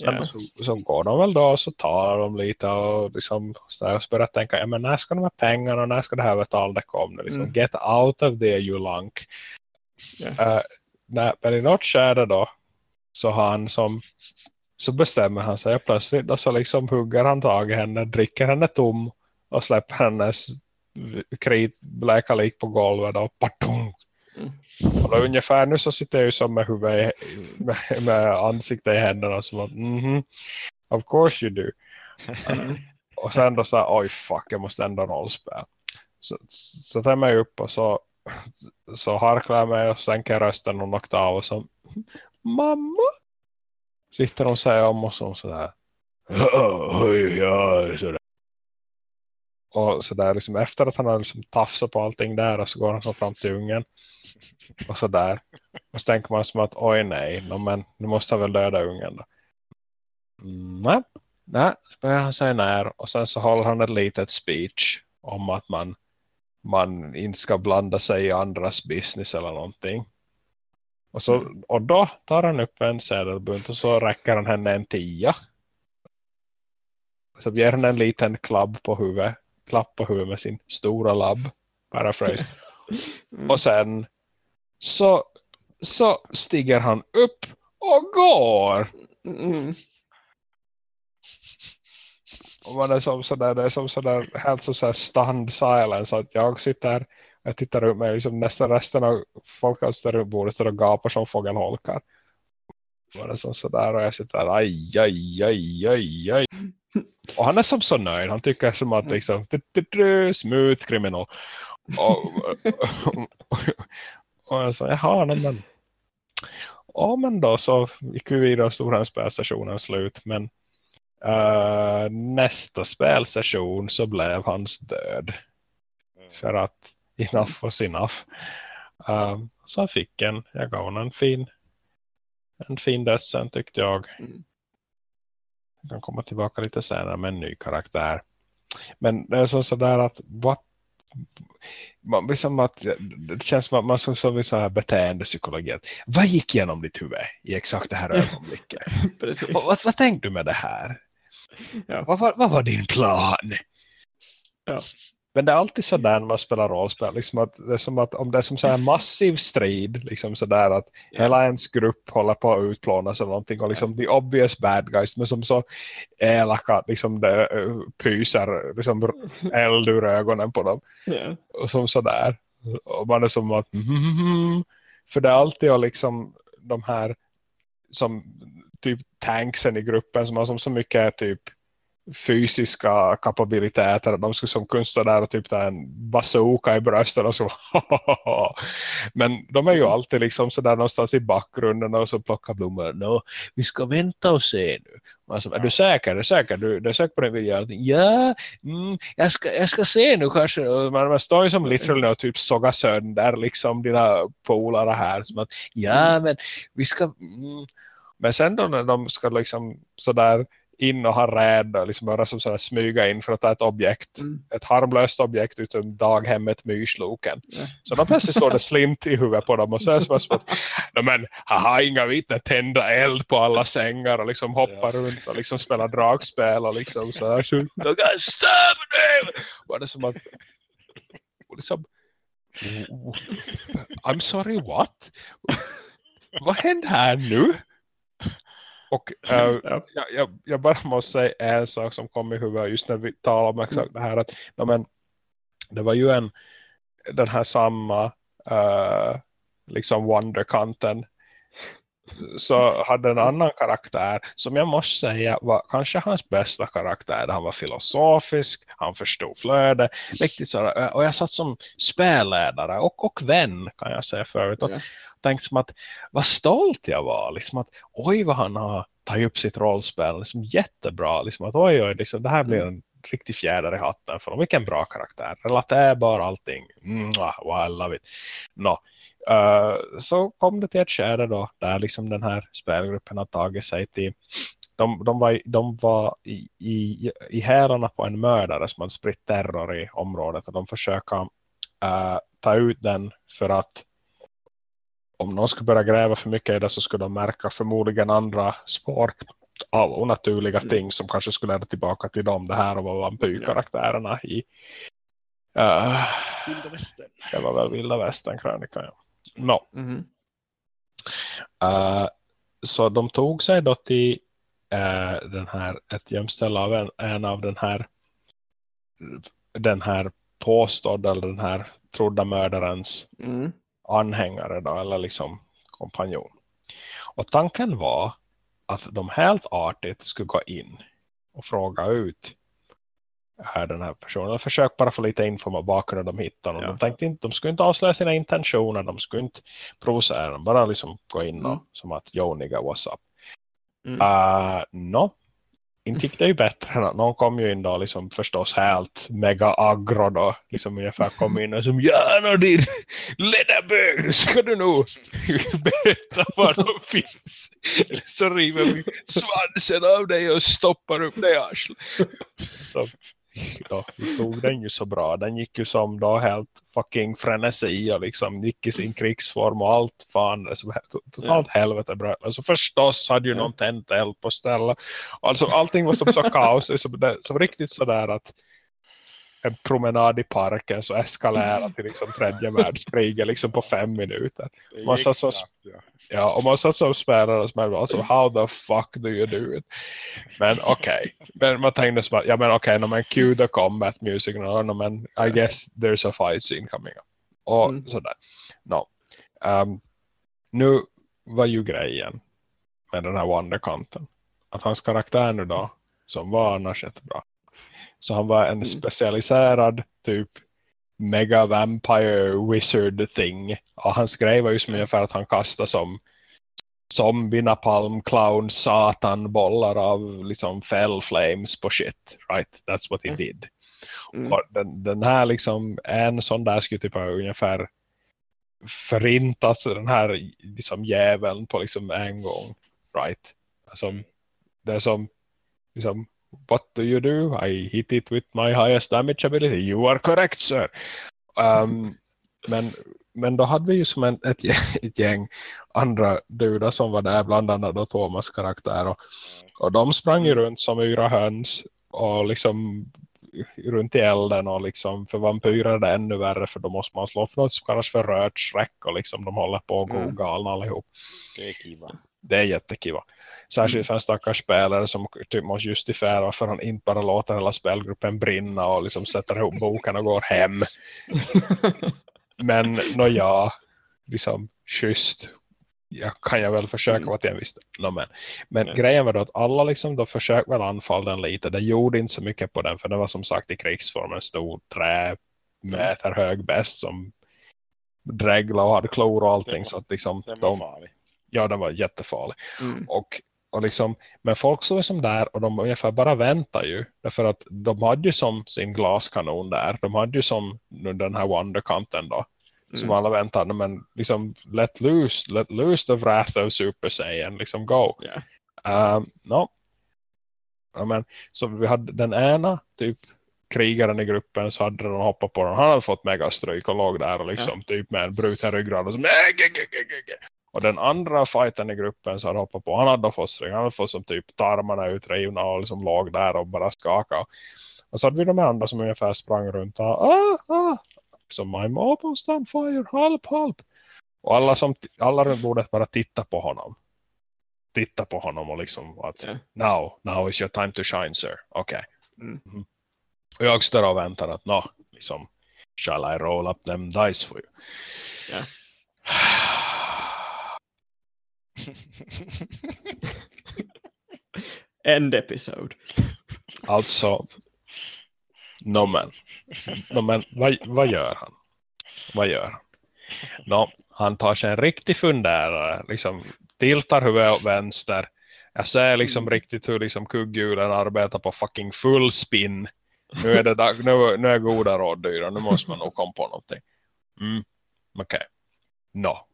Sen Ja. så, så går de väl då och så talar de lite och liksom så där, och så börjar tänka, ja, men när ska de här pengarna och när ska det här betalandet komma? Liksom, Mm. Get out of there you lunk. Eh, nej, men i något skärde då så han som så bestämmer han sig plötsligt då så liksom hugger han tag i henne, dricker henne tom och släpper hennes kritbleka lik på golvet och patung. Mm. Och då ungefär nu så sitter jag ju som med huvudet i- med, med ansiktet i händerna som att mhm, of course you do. Mm. [LAUGHS] Och sen då så här, oj fuck, jag måste ändå rollspela. Så, så tar jag upp och så, så harklar jag mig och sänker rösten någon oktav och så mamma. Sitter de och säger om och så sådär. [LAUGHS] Oj, ja, sådär. Och sådär liksom efter att han har liksom tafsat på allting där och så går han så fram till ungen. Och sådär. Och så tänker man som att oj nej, no, men nu måste han väl döda ungen då. Mm, nej, nej, så börjar han säga när och sen så håller han ett litet speech om att man, man inte ska blanda sig i andras business eller någonting. Och, så, och då tar han upp en sedelbunt och så räcker han henne en tia. Så ger han en liten klapp på huvudet, klapp på huvudet med sin stora labb. Paraphrase. [LAUGHS] Mm. Och sen så, så stiger han upp och går. Mm. Och man är som sådär, det är som sådär, helt som sådär stunned silence. Att jag sitter, jag tittar upp med liksom nästan resten av folk står runt bordet står och gapar som fågelholkar. Man är som sådär och jag sitter där, aj, aj, aj, aj, aj. [LAUGHS] Och han är som så nöjd. Han tycker som att liksom, smooth criminal. Och, och jag sa, jaha, nej, men. Ja, men då så gick vi vidare och stod den spelstationen slut. Men eh, nästa spelsession så blev hans död. För att enough was enough. Uh, så han fick en, jag gav honom en fin en fin dödsen tyckte jag. Mm. Jag kan komma tillbaka lite senare med en ny karaktär. Men det är så sådär att what, man, liksom att det känns som att man som, som så här beteendepsykologi. att Vad gick genom ditt huvud i exakt det här ögonblicket? [LAUGHS] Vad, vad, vad tänkte du med det här? Ja. Vad, vad, vad var din plan? Ja. Men det är alltid sådär när man spelar rollspel. Liksom att det är som att om det är som så här massiv strid. Liksom sådär att Ja. hela ens grupp håller på att utplånas eller någonting. Och liksom the obvious bad guys. Men som så elaka liksom det eh, pyser liksom [LAUGHS] eld ur ögonen på dem. Ja. Och som sådär. Och man är som att mm, för det är alltid och liksom de här som typ tanksen i gruppen som har som så mycket typ fysiska kapabiliteter. De skulle som kunna stå där och typ ta en bazooka i bröstet och så. [LAUGHS] Men de är ju alltid liksom så där någonstans i bakgrunden och så plockar blommor. No, vi ska vänta och se nu. Alltså, är du säker? Är du säker? Du, du är säker på det vill jag ja, mm, jag, ska, jag ska se nu kanske. Man, man står ju som literally och typ såga sönder liksom dina polare här som att ja men vi ska mm. men sen då när de ska liksom sådär in och ha rädd och liksom bara som sådär smyga in för att ta ett objekt Mm. ett harmlöst objekt utom daghemmet Myrsloken. Ja. Så då plötsligt står det slint i huvudet på dem och så är det som att [LAUGHS] "Nej, men haha inga vittnen tända eld på alla sängar och liksom hoppa Ja. runt och liksom spela dragspel och liksom så här "Shoot the guy, stop them! Och det som att liksom I'm sorry what? Vad hände här nu? Och eh, Ja. jag, jag, bara måste säga en sak som kom i huvudet just när vi talar om exakt det här. Att, ja, men, det var ju en den här samma eh, liksom Wonderkanten så hade en annan karaktär som jag måste säga var kanske hans bästa karaktär. Han var filosofisk, han förstod flöde. Riktigt så, och jag satt som spelledare och, och vän kan jag säga förut. Och Ja. tänkte som att vad stolt jag var. Liksom att oj vad han har tagit upp sitt rollspel. Liksom jättebra. Liksom att oj oj, liksom, det här blir en riktig fjäder i hatten för dem. Vilken bra karaktär. Relaterbar allting. Mm, wow, I love it. Nå, Uh, så kom det till ett skede då där liksom den här spelgruppen har tagit sig till de, de var, de var i, i, i hälarna på en mördare som hade spritt terror i området och de försöker uh, ta ut den för att om någon skulle börja gräva för mycket i det så skulle de märka förmodligen andra spår av onaturliga mm. ting som kanske skulle leda tillbaka till dem. Det här var vampyrkaraktärerna i uh, Vilda Västern. Det var väl Vilda Västern krönikan. Ja. No. Mm. Uh, så de tog sig då till uh, den här, ett gömställe av en, en av den här den här påstådda eller den här trodda mördarens mm. anhängare då, eller liksom kompanjon. Och tanken var att de helt artigt skulle gå in och fråga ut här den här personen. Försök bara få lite info om bakgrunden de hittar. Ja. De, tänkte inte, de skulle inte avslöja sina intentioner. De skulle inte provocera. Bara liksom gå in och, mm. som att yo nigga what's up. Mm. Uh, no inte gick det ju bättre. Någon kom ju in då liksom förstås helt mega aggro då. Liksom ungefär kom in och som no, din leddabög, nu ska du nog berätta var de finns. Eller så river vi svansen av dig och stoppar upp dig arslet [LAUGHS] ja, tog den ju så bra. Den gick ju som då helt fucking frenesi och liksom gick i sin krigsform och allt fan. Alltså, totalt ja. helvete bröt. Alltså förstås hade ju ja. någon tänt eld på stället. Alltså allting var som så kaos. Som, som riktigt sådär att en promenad i parken så eskalerar till liksom tredje världskriget liksom på fem minuter. Massa så, Ja, och man satt som spelare och spelare, alltså how the fuck do you do it? Men okej, okay. men man tänkte att, ja men okej, okay, men cue the combat music, no, men I guess there's a fight scene coming up. Och mm. sådär. No. Um, nu var ju grejen med den här Wonderkanten. Att hans karaktär nu då, som var annars jättebra. Så han var en mm. specialiserad typ mega vampire wizard thing. Och hans grej var ju som ungefär att han kastade som zombie, napalm, clown, satan, bollar av liksom fell flames på shit. Right? That's what he mm. did. Mm. Och den, den, här liksom, en sån där skulle typ ha ungefär förintat den här liksom jäveln på liksom en gång. Right? Alltså, mm. det är som liksom what do you do? I hit it with my highest damage ability. You are correct, sir. Um, [LAUGHS] men, men då hade vi ju som en, ett, [LAUGHS] ett gäng andra dudar som var där, bland annat då Thomas karaktär. Och, och de sprang ju runt som yra höns och liksom runt i elden och liksom för vampyrer är det ännu värre för då måste man slå för något som kallas för rörtschräck och liksom de håller på att gå mm. galna allihop. Det är kiva. Det är jättekiva. Särskilt mm. för en stackars spelare som typ måste justifiera varför han inte bara låter hela spelgruppen brinna och liksom sätter ihop boken och går hem. [LAUGHS] Men nå ja, liksom schysst. Jag kan jag väl försöka mm. vara till en viss no, men, men mm. grejen var då att alla liksom då försökte väl anfalla den lite. Det gjorde inte så mycket på den för det var som sagt i krigsform en stor trä meter hög bäst som dregla och hade klor och allting. så att liksom, den var de, farlig. Ja, den var jättefarlig. Mm. Och och liksom, men folk står som där och de ungefär bara väntar ju. Därför att de hade ju som sin glaskanon där. De hade ju som den här Wonderkanten då. Mm. Som alla väntade. Men liksom, let loose, let loose the wrath of Super Saiyan. Liksom go. Yeah. Um, no. ja, men, så vi hade den ena typ krigaren i gruppen så hade de hoppat på den. Han hade fått megastryk och låg där och liksom ja. typ med en bruten ryggrad och så och den andra fighten i gruppen så hade hoppat på. Han hade fått. Han hade fått som typ tarmarna utrivna och liksom låg där och bara skaka. Och så hade vi de andra som ungefär sprang runt och ah, ah. Så I'm almost on fire. Help, help. Och alla, som, alla runt bordet bara titta på honom. Titta på honom och liksom att yeah. now, now is your time to shine sir. Okej. Okay. Mm. Mm. Och jag står och väntar att no, liksom, shall I roll up them dice for you? Yeah. [LAUGHS] End episode. Alltså, no men. No, men vad, vad gör han? Vad gör han? No, han tar sig en riktig funderare. Liksom, tiltar huvudet åt vänster. Jag ser liksom mm. riktigt hur liksom kugghjulen arbetar på fucking full spin. Nu är det dag, nu, nu är goda råd dyra. Nu måste man nog komma på någonting. Mm. Okej. Okay. no.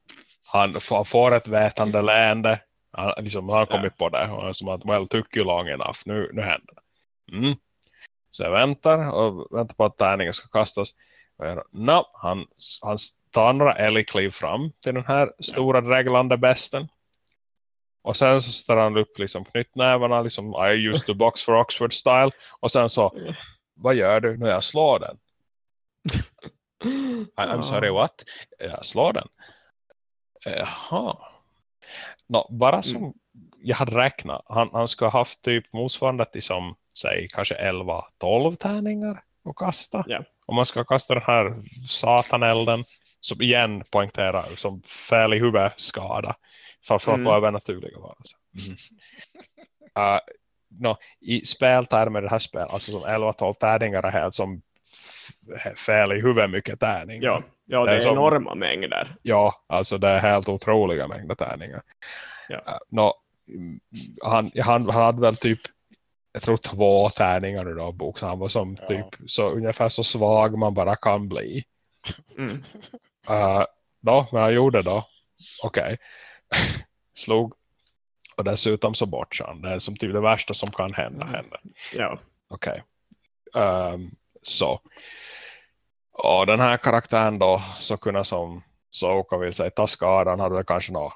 Han får, ett vätande leende. Han, liksom, han har kommit på det. Och han som att, well, took you long enough. Nu, nu händer det. Mm. Så jag väntar och väntar på att tärningen ska kastas. No, han, han tar några älgkliv fram till den här stora dreglande besten. Och sen så sätter han upp liksom knytnävarna, liksom I used to box for Oxford style. Och sen så, vad gör du när jag slår den? [LAUGHS] I'm sorry, what? Jag slår den. Jaha. No, bara som Mm. jag hade räknat. Han, han ska ha haft typ motsvarande till som, säg, kanske 11-12 tärningar att kasta. Ja. Om man ska kasta den här satanelden som igen poängterar som fäl i huvudskada. Framförallt Mm. på övernaturliga varelser. Mm. [LAUGHS] Uh, no, I speltermer det här spel, alltså som 11-12 tärningar är helt som f- fäl i huvudet mycket tärningar. Ja, ja det är som- enorma mängder. Ja, alltså det är helt otroliga mängder tärningar. Ja. Uh, nå, mm, han, han, han hade väl typ jag tror två tärningar i då bok så han var som Ja. typ så ungefär så svag man bara kan bli. Mm. Uh, då, men han gjorde då. Okej. [LAUGHS] Slog. Och dessutom så bort han. Det är som typ det värsta som kan hända. Mm. hända. Ja. Okej. Ehm, så. Och den här karaktären då så kunde som Soka vill säga ta skadan hade kanske nå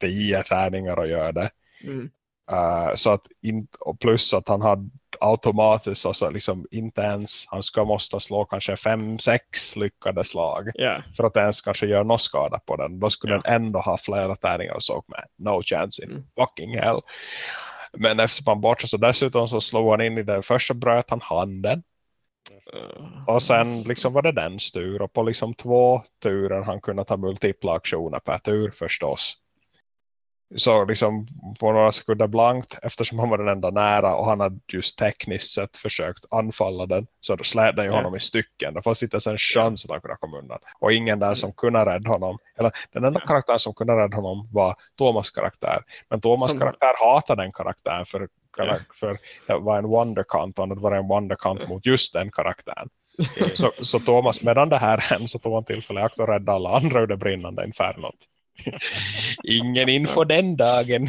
tio tärningar att göra det. Mm. Eh, så att in, och plus att han hade automatiskt alltså liksom inte ens han ska måste slå kanske fem, sex lyckade slag Ja. för att ens kanske göra någon skada på den. Då skulle Ja. den ändå ha flera tärningar och såg med. No chance in Mm. fucking hell. Men eftersom han bort så dessutom så slog han in i den första bröt han handen. Uh, Och sen liksom var det den tur. Och på liksom två turer han kunde ta multipla aktioner per tur förstås. Så liksom på några sekunder blankt eftersom han var den enda nära och han hade just tekniskt sett försökt anfalla den så då slet den ju honom i stycken. Det fanns inte ens en chans att han kunde komma undan. Och ingen där som kunde rädda honom. Eller den enda karaktären som kunde rädda honom var Thomas karaktär. Men Thomas Som- karaktär hatade den karaktären för. För det var en wonderkant och det var en wonderkant mot just den karaktären. Så, så Thomas, medan det här hände så tog han tillfälle att rädda alla andra ur det brinnande infernot. Ingen info den dagen. [LAUGHS]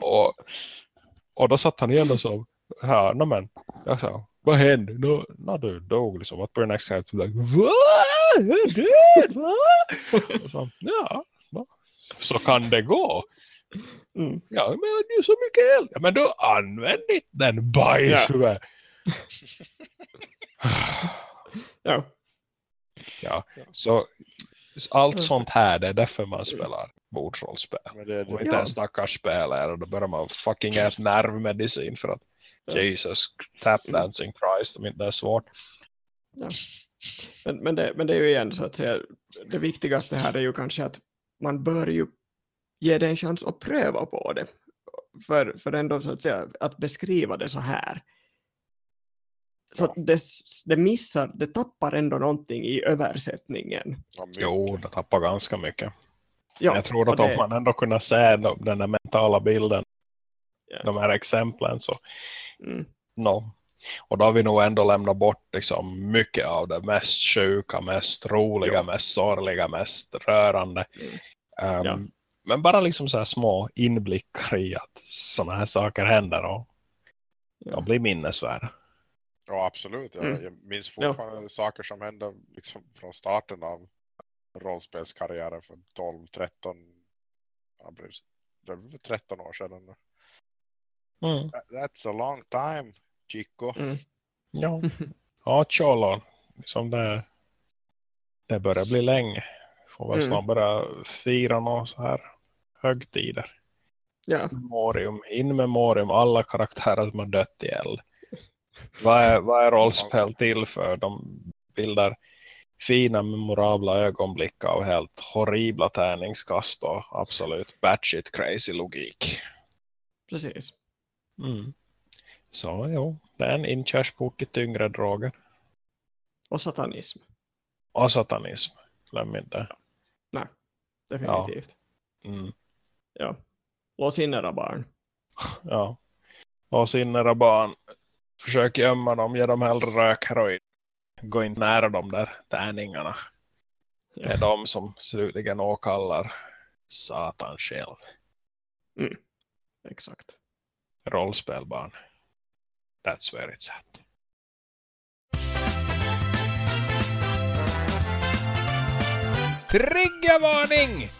och, och då satt han igen och så ja, no, men jag sa, vad hände? Nå, no, du dog liksom. What were next time? Like, Va? Jag är död, va? Och så, ja, no. så kan det gå. Mm. Ja, men det är så mycket eld. Ja, men du använd inte den bajshuvud. Ja. Ja, så allt sånt här, det är därför man spelar bordsrollspel. Men det, Om det, inte Ja. en stackars spelare, då börjar man fucking äta nervmedicin för att Ja. Jesus, tap dancing Christ, om inte det är svårt. Men, men, det, men det är ju igen så att säga, det viktigaste här är ju kanske att man bör ju ge det en chans att pröva på det. För, för ändå så att säga, att beskriva det så här. Så Ja. det, det missar, det tappar ändå någonting i översättningen. ja. Jo, det tappar ganska mycket. Ja, jag tror att om det- man ändå kunde se de- den där mentala bilden, Ja. de här exemplen så Mm, no. Och då har vi nog ändå lämnat bort liksom mycket av det mest sjuka, mest roliga, mest sorgliga, mest rörande. Mm. Ja. Men bara liksom så här små inblickar i att sådana här saker händer och Ja. de blir minnesvärda. Ja, absolut. Jag, Mm. jag minns Ja. fortfarande saker som hände liksom från starten av rollspelskarriären för 12, 13, ja, precis. det var väl 13 år sedan. nu. Mm. That- That's a long time, Chico. Mm. Ja, [LAUGHS] ja tjolon. Liksom det, det börjar bli länge. Får väl Mm. snart börja fira några så här högtider. Ja. Memorium, in memorium, alla karaktärer som har dött i eld. Vad är, vad är rollspel till för? De bildar fina memorabla ögonblick av helt horribla tärningskast och absolut batshit crazy logik. Precis. Mm. Så jo, det är en inkörsport till tyngre droger. Och satanism. Och satanism. Glöm inte. Definitivt. Mm. Ja. Lås in era barn. Ja. Lås in era barn. Försök gömma dem. Ge dem hellre rökheroin. Gå inte nära de där tärningarna. Det är de som slutligen åkallar satan själv. Mm. Exakt. Rollspelbarn. That's where it's at. Triggervarning!